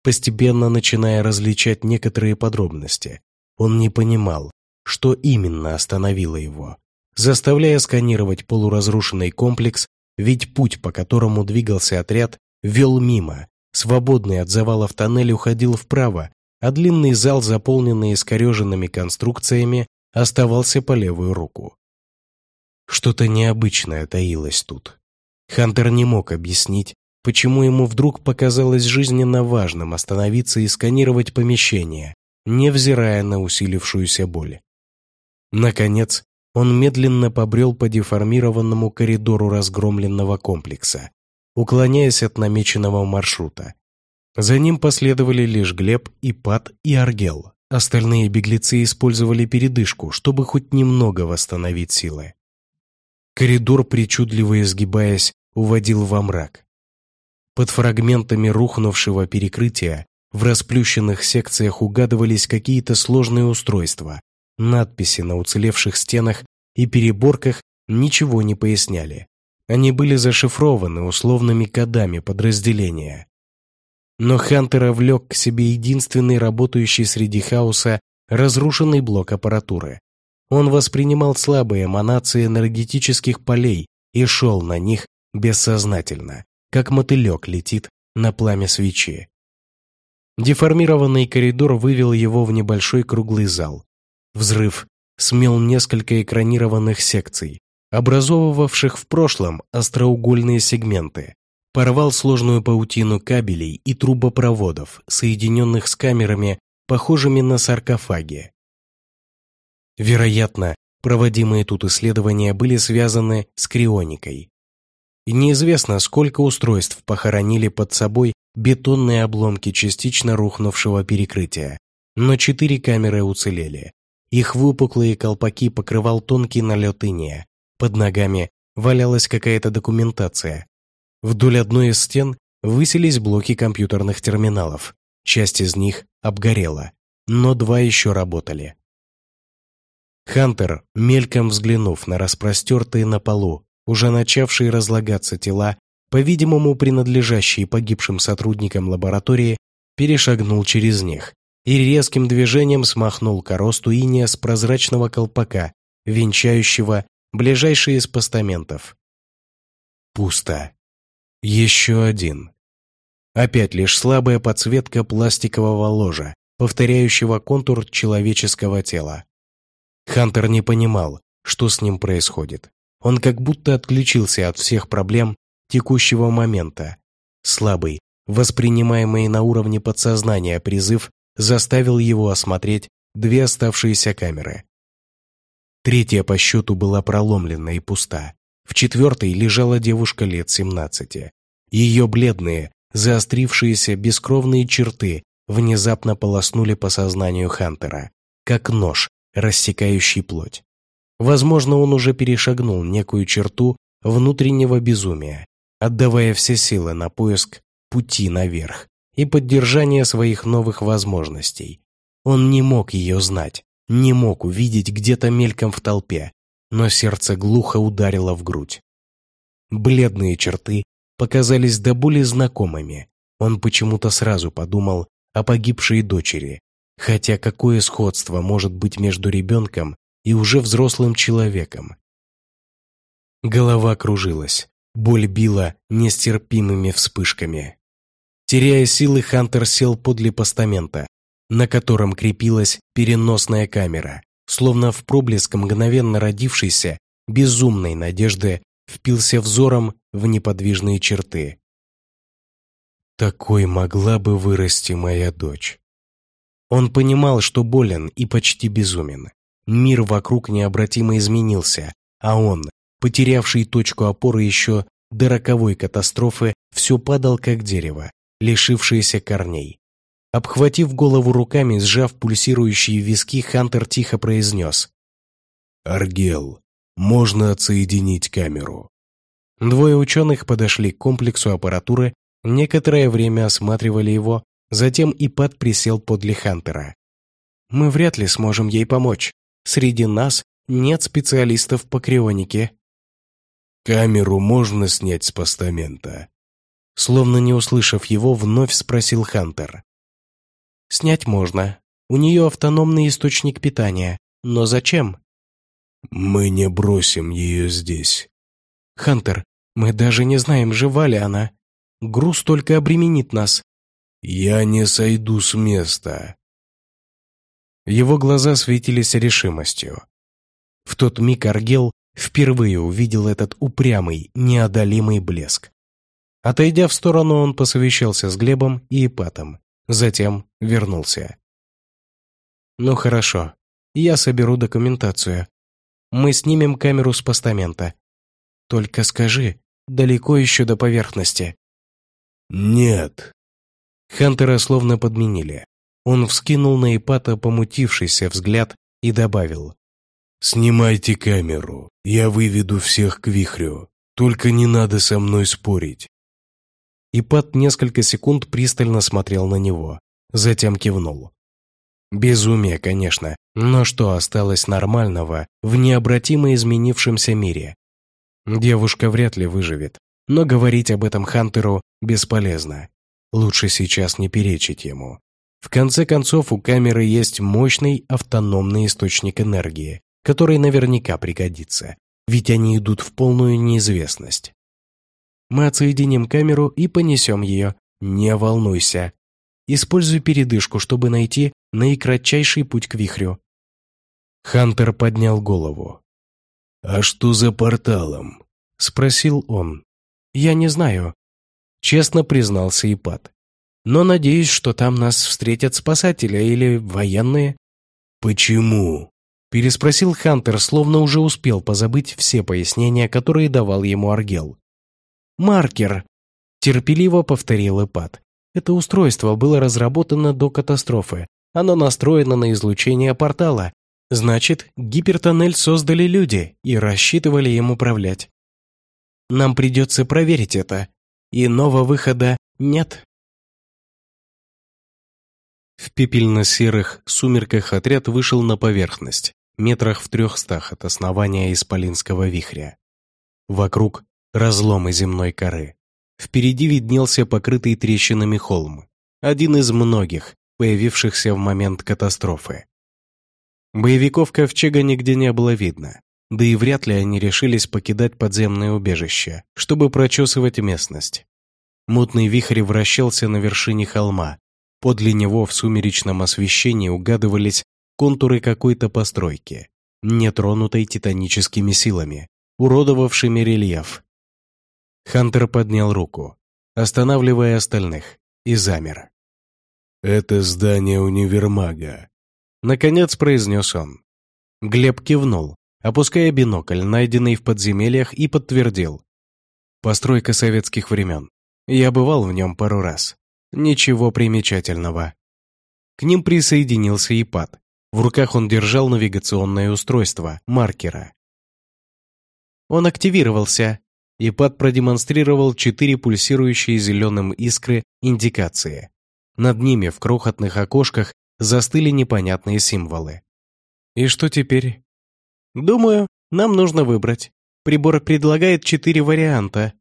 постепенно начиная различать некоторые подробности. Он не понимал, что именно остановило его, заставляя сканировать полуразрушенный комплекс, ведь путь, по которому двигался отряд, вел мимо, свободный от завалов тоннель уходил вправо, а длинный зал, заполненный искореженными конструкциями, оставался по левую руку. Что-то необычное таилось тут. Хантер не мог объяснить, почему ему вдруг показалось жизненно важным остановиться и сканировать помещение, невзирая на усилившуюся боль. Наконец, он медленно побрел по деформированному коридору разгромленного комплекса, уклоняясь от намеченного маршрута, за ним последовали лишь Глеб, Ипат и Аргел. Остальные беглецы использовали передышку, чтобы хоть немного восстановить силы. Коридор, причудливо изгибаясь, уводил во мрак. Под фрагментами рухнувшего перекрытия в расплющенных секциях угадывались какие-то сложные устройства. Надписи на уцелевших стенах и переборках ничего не поясняли. Они были зашифрованы условными кодами подразделения. Но Хантера влек к себе единственный работающий среди хаоса разрушенный блок аппаратуры. Он воспринимал слабые эманации энергетических полей и шел на них бессознательно, как мотылек летит на пламя свечи. Деформированный коридор вывел его в небольшой круглый зал. Взрыв смел несколько экранированных секций, образовывавших в прошлом остроугольные сегменты, порвал сложную паутину кабелей и трубопроводов, соединенных с камерами, похожими на саркофаги. Вероятно, проводимые тут исследования были связаны с крионикой. И неизвестно, сколько устройств похоронили под собой бетонные обломки частично рухнувшего перекрытия, но четыре камеры уцелели. Их выпуклые колпаки покрывал тонкий налет иния. Под ногами валялась какая-то документация, Вдоль одной из стен высились блоки компьютерных терминалов. Часть из них обгорела, но два еще работали. Хантер, мельком взглянув на распростертые на полу, уже начавшие разлагаться тела, по-видимому принадлежащие погибшим сотрудникам лаборатории, перешагнул через них и резким движением смахнул коросту иния с прозрачного колпака, венчающего ближайшие из постаментов. Пусто. Еще один. Опять лишь слабая подсветка пластикового ложа, повторяющего контур человеческого тела. Хантер не понимал, что с ним происходит. Он как будто отключился от всех проблем текущего момента. Слабый, воспринимаемый на уровне подсознания призыв заставил его осмотреть две оставшиеся камеры. Третья по счету была проломлена и пуста. В четвертой лежала девушка лет 17. Ее бледные, заострившиеся бескровные черты внезапно полоснули по сознанию Хантера, как нож, рассекающий плоть. Возможно, он уже перешагнул некую черту внутреннего безумия, отдавая все силы на поиск пути наверх и поддержание своих новых возможностей. Он не мог ее знать, не мог увидеть где-то мельком в толпе, но сердце глухо ударило в грудь. Бледные черты показались до боли знакомыми. Он почему-то сразу подумал о погибшей дочери, хотя какое сходство может быть между ребенком и уже взрослым человеком? Голова кружилась, боль била нестерпимыми вспышками. Теряя силы, Хантер сел подле постамента, на котором крепилась переносная камера словно в проблеск мгновенно родившейся, безумной надежды, впился взором в неподвижные черты. Такой могла бы вырасти моя дочь. Он понимал, что болен и почти безумен. Мир вокруг необратимо изменился, а он, потерявший точку опоры еще до роковой катастрофы, все падал как дерево, лишившееся корней. Обхватив голову руками, сжав пульсирующие виски, Хантер тихо произнес. «Аргел, можно отсоединить камеру». Двое ученых подошли к комплексу аппаратуры, некоторое время осматривали его, затем Ипат присел подле Хантера. «Мы вряд ли сможем ей помочь. Среди нас нет специалистов по крионике». «Камеру можно снять с постамента?» Словно не услышав его, вновь спросил Хантер. «Снять можно. У нее автономный источник питания. Но зачем?» «Мы не бросим ее здесь». «Хантер, мы даже не знаем, жива ли она. Груз только обременит нас». «Я не сойду с места». Его глаза светились решимостью. В тот миг Аргел впервые увидел этот упрямый, неодолимый блеск. Отойдя в сторону, он посовещался с Глебом и Ипатом, затем вернулся. «Ну хорошо, я соберу документацию. Мы снимем камеру с постамента. Только скажи, далеко еще до поверхности?» «Нет». Хантера словно подменили. Он вскинул на Ипата помутившийся взгляд и добавил. «Снимайте камеру, я выведу всех к вихрю. Только не надо со мной спорить». Ипат несколько секунд пристально смотрел на него, затем кивнул. Безумие, конечно, но что осталось нормального в необратимо изменившемся мире? Девушка вряд ли выживет, но говорить об этом Хантеру бесполезно. Лучше сейчас не перечить ему. В конце концов, у камеры есть мощный автономный источник энергии, который наверняка пригодится, ведь они идут в полную неизвестность. Мы отсоединим камеру и понесем ее. Не волнуйся. Используй передышку, чтобы найти наикратчайший путь к вихрю. Хантер поднял голову. «А что за порталом?» — спросил он. «Я не знаю», — честно признался Ипат. «Но надеюсь, что там нас встретят спасатели или военные». «Почему?» — переспросил Хантер, словно уже успел позабыть все пояснения, которые давал ему Аргел. «Маркер», — терпеливо повторил Ипат. Это устройство было разработано до катастрофы. Оно настроено на излучение портала. Значит, гипертоннель создали люди и рассчитывали им управлять. Нам придется проверить это. Иного выхода нет. В пепельно-серых сумерках отряд вышел на поверхность, метрах в трехстах от основания Исполинского вихря. Вокруг разломы земной коры. Впереди виднелся покрытый трещинами холм, один из многих, появившихся в момент катастрофы. Боевиков Ковчега нигде не было видно, да и вряд ли они решились покидать подземное убежище, чтобы прочесывать местность. Мутный вихрь вращался на вершине холма. Подле него в сумеречном освещении угадывались контуры какой-то постройки, нетронутой титаническими силами, уродовавшими рельеф. Хантер поднял руку, останавливая остальных, и замер. «Это здание универмага», — наконец произнес он. Глеб кивнул, опуская бинокль, найденный в подземельях, и подтвердил. Постройка советских времен. Я бывал в нем пару раз. Ничего примечательного. К ним присоединился ИПАД. В руках он держал навигационное устройство, маркера. Он активировался. ИПАД продемонстрировал четыре пульсирующие зеленым искры индикации. Над ними в крохотных окошках застыли непонятные символы. И что теперь? Думаю, нам нужно выбрать. Прибор предлагает четыре варианта.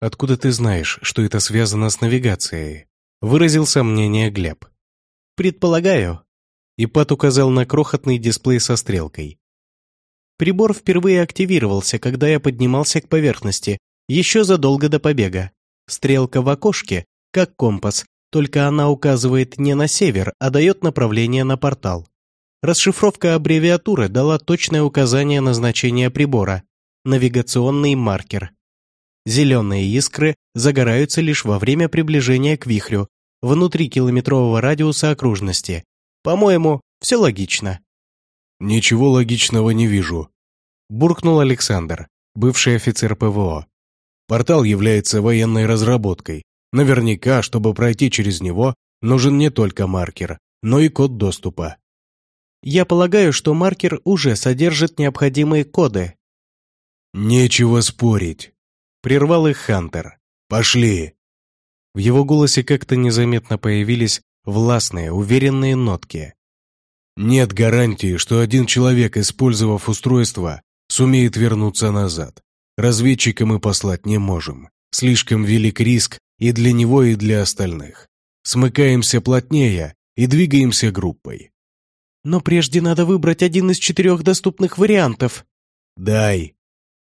Откуда ты знаешь, что это связано с навигацией? Выразил сомнение Глеб. Предполагаю. Ипат указал на крохотный дисплей со стрелкой. Прибор впервые активировался, когда я поднимался к поверхности, еще задолго до побега. Стрелка в окошке, как компас, только она указывает не на север, а дает направление на портал. Расшифровка аббревиатуры дала точное указание назначения прибора – навигационный маркер. Зеленые искры загораются лишь во время приближения к вихрю, внутри километрового радиуса окружности. По-моему, все логично. Ничего логичного не вижу. Буркнул Александр, бывший офицер ПВО. Портал является военной разработкой. Наверняка, чтобы пройти через него, нужен не только маркер, но и код доступа. Я полагаю, что маркер уже содержит необходимые коды. Нечего спорить. Прервал их Хантер. Пошли. В его голосе как-то незаметно появились властные, уверенные нотки. Нет гарантии, что один человек, использовав устройство, сумеет вернуться назад. Разведчика мы послать не можем. Слишком велик риск и для него, и для остальных. Смыкаемся плотнее и двигаемся группой. Но прежде надо выбрать один из четырех доступных вариантов. Дай.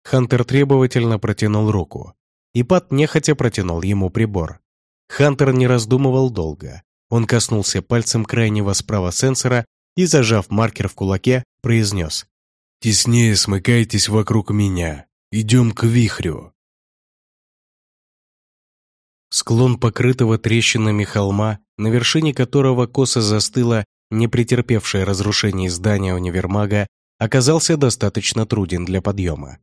Хантер требовательно протянул руку. И Пат нехотя протянул ему прибор. Хантер не раздумывал долго. Он коснулся пальцем крайнего справа сенсора и, зажав маркер в кулаке, произнес. «Теснее смыкайтесь вокруг меня. Идем к вихрю». Склон покрытого трещинами холма, на вершине которого косо застыло не претерпевшее разрушений здания универмага, оказался достаточно труден для подъема.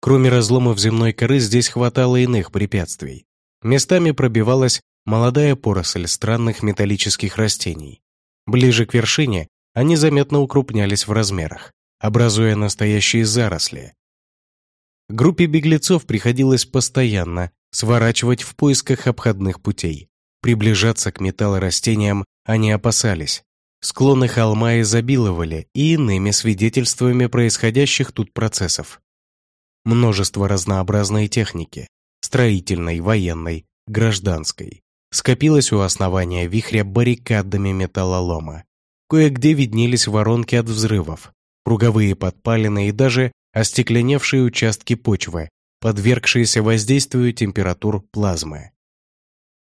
Кроме разломов земной коры, здесь хватало иных препятствий. Местами пробивалась молодая поросль странных металлических растений. Ближе к вершине они заметно укрупнялись в размерах, образуя настоящие заросли. Группе беглецов приходилось постоянно сворачивать в поисках обходных путей. Приближаться к металлорастениям они опасались. Склоны холма изобиловали и иными свидетельствами происходящих тут процессов. Множество разнообразной техники, строительной, военной, гражданской, скопилось у основания вихря баррикадами металлолома. Кое-где виднелись воронки от взрывов, круговые подпалины и даже остекленевшие участки почвы, подвергшиеся воздействию температур плазмы.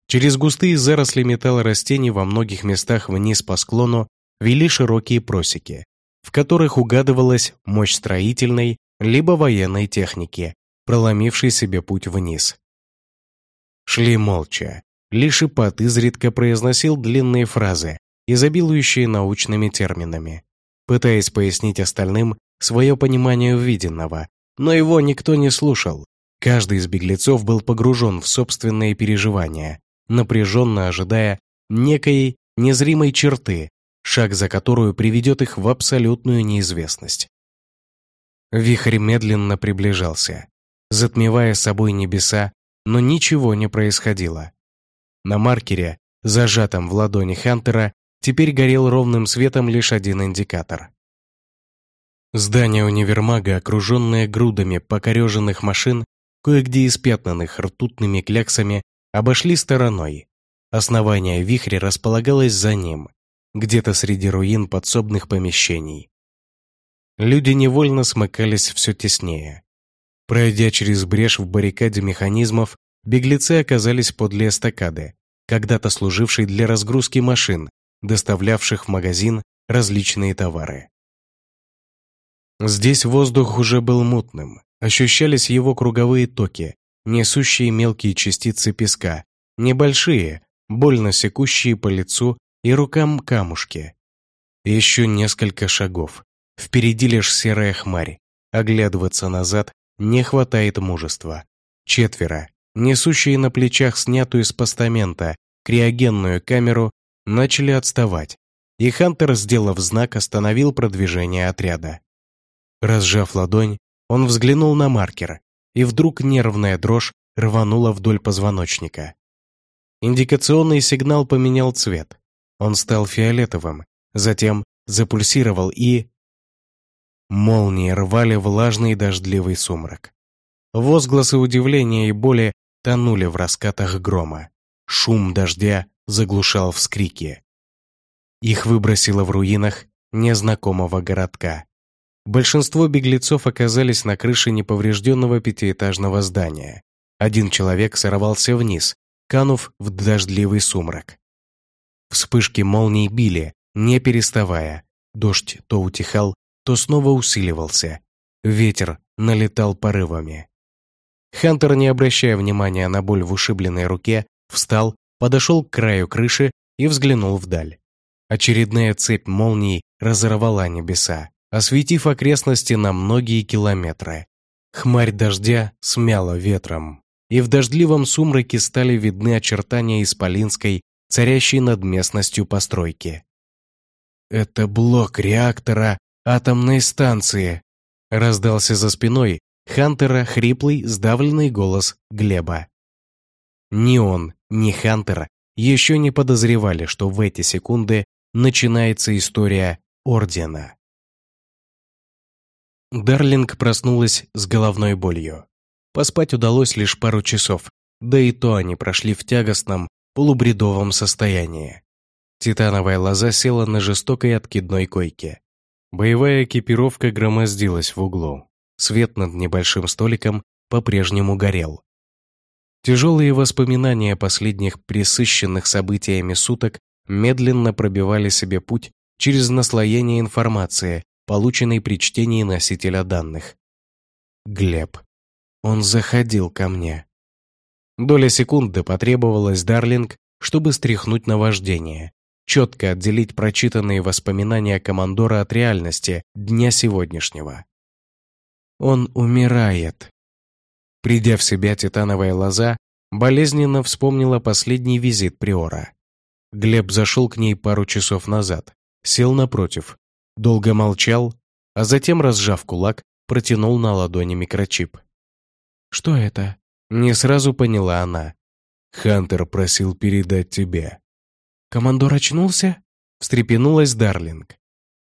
Через густые заросли металлорастений во многих местах вниз по склону вели широкие просеки, в которых угадывалась мощь строительной либо военной техники, проломившей себе путь вниз. Шли молча. Лишь Ипат изредка произносил длинные фразы, изобилующие научными терминами, пытаясь пояснить остальным свое понимание увиденного, но его никто не слушал. Каждый из беглецов был погружен в собственные переживания, напряженно ожидая некой незримой черты, шаг за которую приведет их в абсолютную неизвестность. Вихрь медленно приближался, затмевая собой небеса, но ничего не происходило. На маркере, зажатом в ладони Хантера, теперь горел ровным светом лишь один индикатор. Здание универмага, окруженное грудами покореженных машин, кое-где испятнанных ртутными кляксами, обошли стороной. Основание вихря располагалось за ним, где-то среди руин подсобных помещений. Люди невольно смыкались все теснее. Пройдя через брешь в баррикаде механизмов, беглецы оказались подле эстакады, когда-то служившей для разгрузки машин, доставлявших в магазин различные товары. Здесь воздух уже был мутным, ощущались его круговые токи, несущие мелкие частицы песка, небольшие, больно секущие по лицу и рукам камушки. Еще несколько шагов. Впереди лишь серая хмарь. Оглядываться назад не хватает мужества. Четверо, несущие на плечах снятую с постамента криогенную камеру, начали отставать, и Хантер, сделав знак, остановил продвижение отряда. Разжав ладонь, он взглянул на маркер, и вдруг нервная дрожь рванула вдоль позвоночника. Индикационный сигнал поменял цвет. Он стал фиолетовым, затем запульсировал и... Молнии рвали влажный дождливый сумрак. Возгласы удивления и боли тонули в раскатах грома. Шум дождя заглушал вскрики. Их выбросило в руинах незнакомого городка. Большинство беглецов оказались на крыше неповрежденного пятиэтажного здания. Один человек сорвался вниз, канув в дождливый сумрак. Вспышки молний били, не переставая. Дождь то утихал, то снова усиливался. Ветер налетал порывами. Хантер, не обращая внимания на боль в ушибленной руке, встал, подошел к краю крыши и взглянул вдаль. Очередная цепь молний разорвала небеса, осветив окрестности на многие километры. Хмарь дождя смяла ветром, и в дождливом сумраке стали видны очертания исполинской, царящей над местностью постройки. «Это блок реактора атомной станции», раздался за спиной Хантера хриплый, сдавленный голос Глеба. Ни он, ни Хантер еще не подозревали, что в эти секунды начинается история Ордена. Дарлинг проснулась с головной болью. Поспать удалось лишь пару часов, да и то они прошли в тягостном, полубредовом состоянии. Титановая лоза села на жестокой откидной койке. Боевая экипировка громоздилась в углу. Свет над небольшим столиком по-прежнему горел. Тяжелые воспоминания последних присыщенных событиями суток медленно пробивали себе путь через наслоение информации, полученной при чтении носителя данных. Глеб. Он заходил ко мне. Доля секунды потребовалась Дарлинг, чтобы стряхнуть наваждение, четко отделить прочитанные воспоминания командора от реальности дня сегодняшнего. Он умирает. Придя в себя, титановая лоза болезненно вспомнила последний визит Приора. Глеб зашел к ней пару часов назад, сел напротив, долго молчал, а затем, разжав кулак, протянул на ладони микрочип. «Что это?» Не сразу поняла она. «Хантер просил передать тебе». «Командор очнулся?» Встрепенулась Дарлинг.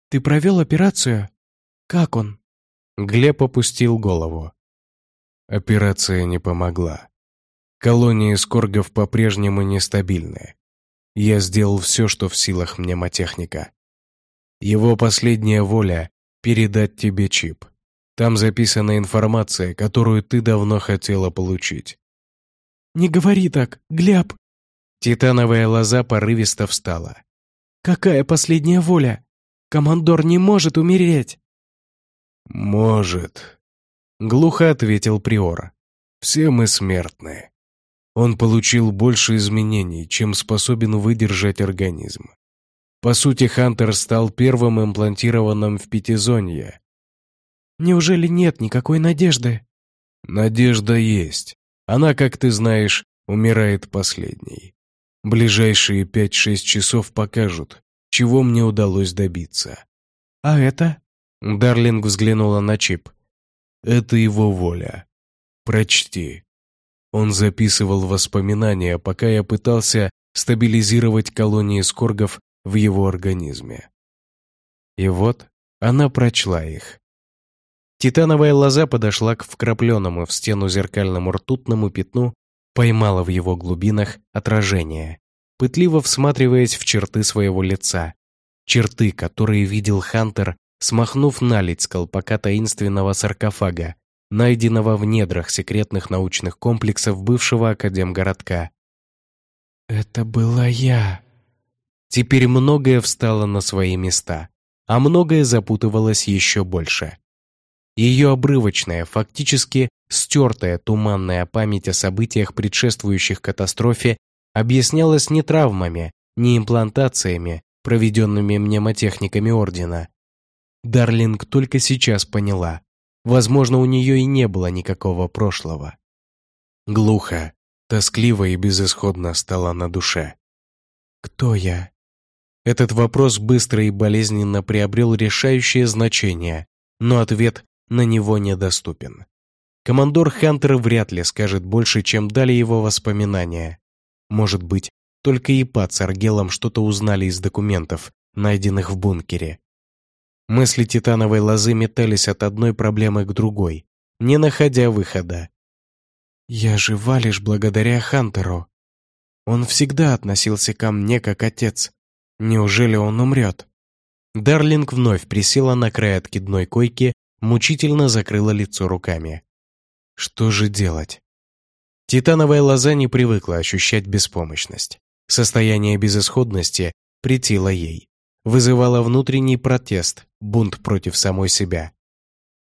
«Ты провел операцию? Как он?» Глеб опустил голову. Операция не помогла. Колонии скоргов по-прежнему нестабильны. Я сделал все, что в силах мнемотехника. Его последняя воля — передать тебе чип. Там записана информация, которую ты давно хотела получить. «Не говори так, Глеб!» Титановая лоза порывисто встала. «Какая последняя воля? Командор не может умереть!» «Может», — глухо ответил Приор. «Все мы смертны. Он получил больше изменений, чем способен выдержать организм. По сути, Хантер стал первым имплантированным в пятизонье, Неужели нет никакой надежды? Надежда есть. Она, как ты знаешь, умирает последней. Ближайшие пять-шесть часов покажут, чего мне удалось добиться. А это? Дарлинг взглянула на чип. Это его воля. Прочти. Он записывал воспоминания, пока я пытался стабилизировать колонии скоргов в его организме. И вот она прочла их. Титановая лоза подошла к вкрапленному в стену зеркальному ртутному пятну, поймала в его глубинах отражение, пытливо всматриваясь в черты своего лица. Черты, которые видел Хантер, смахнув налить с колпака таинственного саркофага, найденного в недрах секретных научных комплексов бывшего академгородка. «Это была я». Теперь многое встало на свои места, а многое запутывалось еще больше. Ее обрывочная, фактически стертая туманная память о событиях, предшествующих катастрофе, объяснялась не травмами, не имплантациями, проведенными мнемотехниками Ордена. Дарлинг только сейчас поняла. Возможно, у нее и не было никакого прошлого. Глухо, тоскливо и безысходно стало на душе. «Кто я?» Этот вопрос быстро и болезненно приобрел решающее значение, но ответ на него недоступен. Командор Хантер вряд ли скажет больше, чем дали его воспоминания. Может быть, только Ипат с Аргелом что-то узнали из документов, найденных в бункере. Мысли титановой лозы метались от одной проблемы к другой, не находя выхода. «Я жива лишь благодаря Хантеру. Он всегда относился ко мне как отец. Неужели он умрет?» Дарлинг вновь присела на край откидной койки мучительно закрыла лицо руками. Что же делать? Титановая лоза не привыкла ощущать беспомощность. Состояние безысходности претило ей. Вызывало внутренний протест, бунт против самой себя.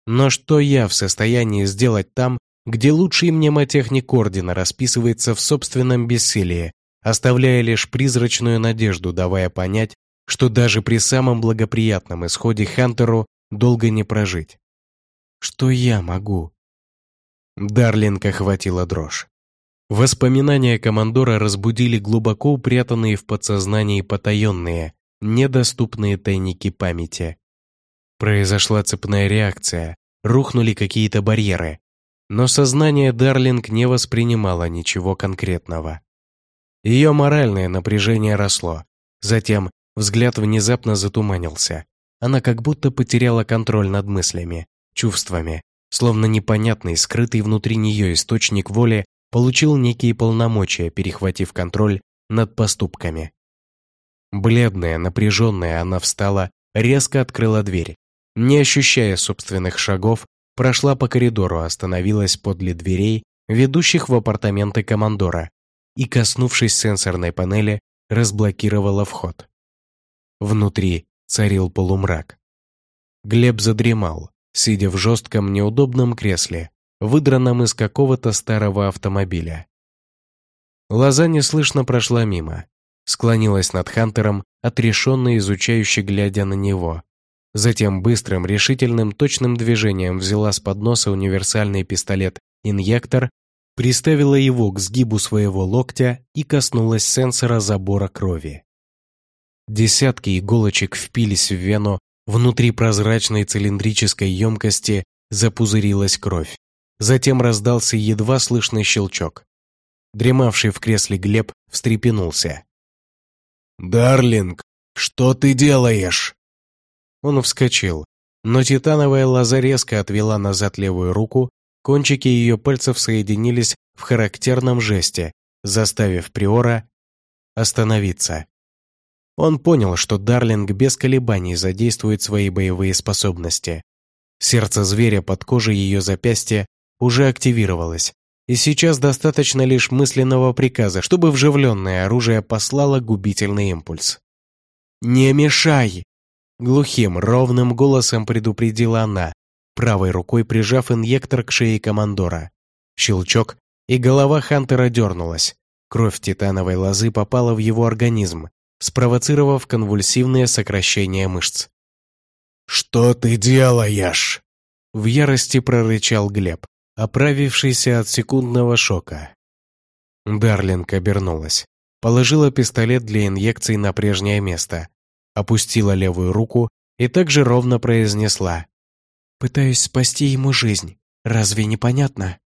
Но что я в состоянии сделать там, где лучший мнемотехник Ордена расписывается в собственном бессилии, оставляя лишь призрачную надежду, давая понять, что даже при самом благоприятном исходе Хантеру долго не прожить. Что я могу? Дарлинг охватила дрожь. Воспоминания командора разбудили глубоко упрятанные в подсознании потаенные, недоступные тайники памяти. Произошла цепная реакция, рухнули какие-то барьеры, но сознание Дарлинг не воспринимало ничего конкретного. Ее моральное напряжение росло, затем взгляд внезапно затуманился. Она как будто потеряла контроль над мыслями, чувствами, словно непонятный, скрытый внутри нее источник воли получил некие полномочия, перехватив контроль над поступками. Бледная, напряженная, она встала, резко открыла дверь. Не ощущая собственных шагов, прошла по коридору, остановилась подле дверей, ведущих в апартаменты командора, и, коснувшись сенсорной панели, разблокировала вход. Внутри царил полумрак. Глеб задремал, сидя в жестком неудобном кресле, выдранном из какого-то старого автомобиля. Лоза неслышно прошла мимо, склонилась над Хантером, отрешенно изучающе глядя на него. Затем быстрым, решительным, точным движением взяла с подноса универсальный пистолет-инъектор, приставила его к сгибу своего локтя и коснулась сенсора забора крови. Десятки иголочек впились в вену, внутри прозрачной цилиндрической емкости запузырилась кровь. Затем раздался едва слышный щелчок. Дремавший в кресле Глеб встрепенулся. «Дарлинг, что ты делаешь?» Он вскочил, но титановая лоза резко отвела назад левую руку, кончики ее пальцев соединились в характерном жесте, заставив Приора остановиться. Он понял, что Дарлинг без колебаний задействует свои боевые способности. Сердце зверя под кожей ее запястья уже активировалось, и сейчас достаточно лишь мысленного приказа, чтобы вживленное оружие послало губительный импульс. «Не мешай!» Глухим, ровным голосом предупредила она, правой рукой прижав инъектор к шее командора. Щелчок, и голова Хантера дернулась. Кровь титановой лозы попала в его организм, спровоцировав конвульсивное сокращение мышц. «Что ты делаешь?» В ярости прорычал Глеб, оправившийся от секундного шока. Дарлинг обернулась, положила пистолет для инъекций на прежнее место, опустила левую руку и также ровно произнесла. «Пытаюсь спасти ему жизнь. Разве не понятно?»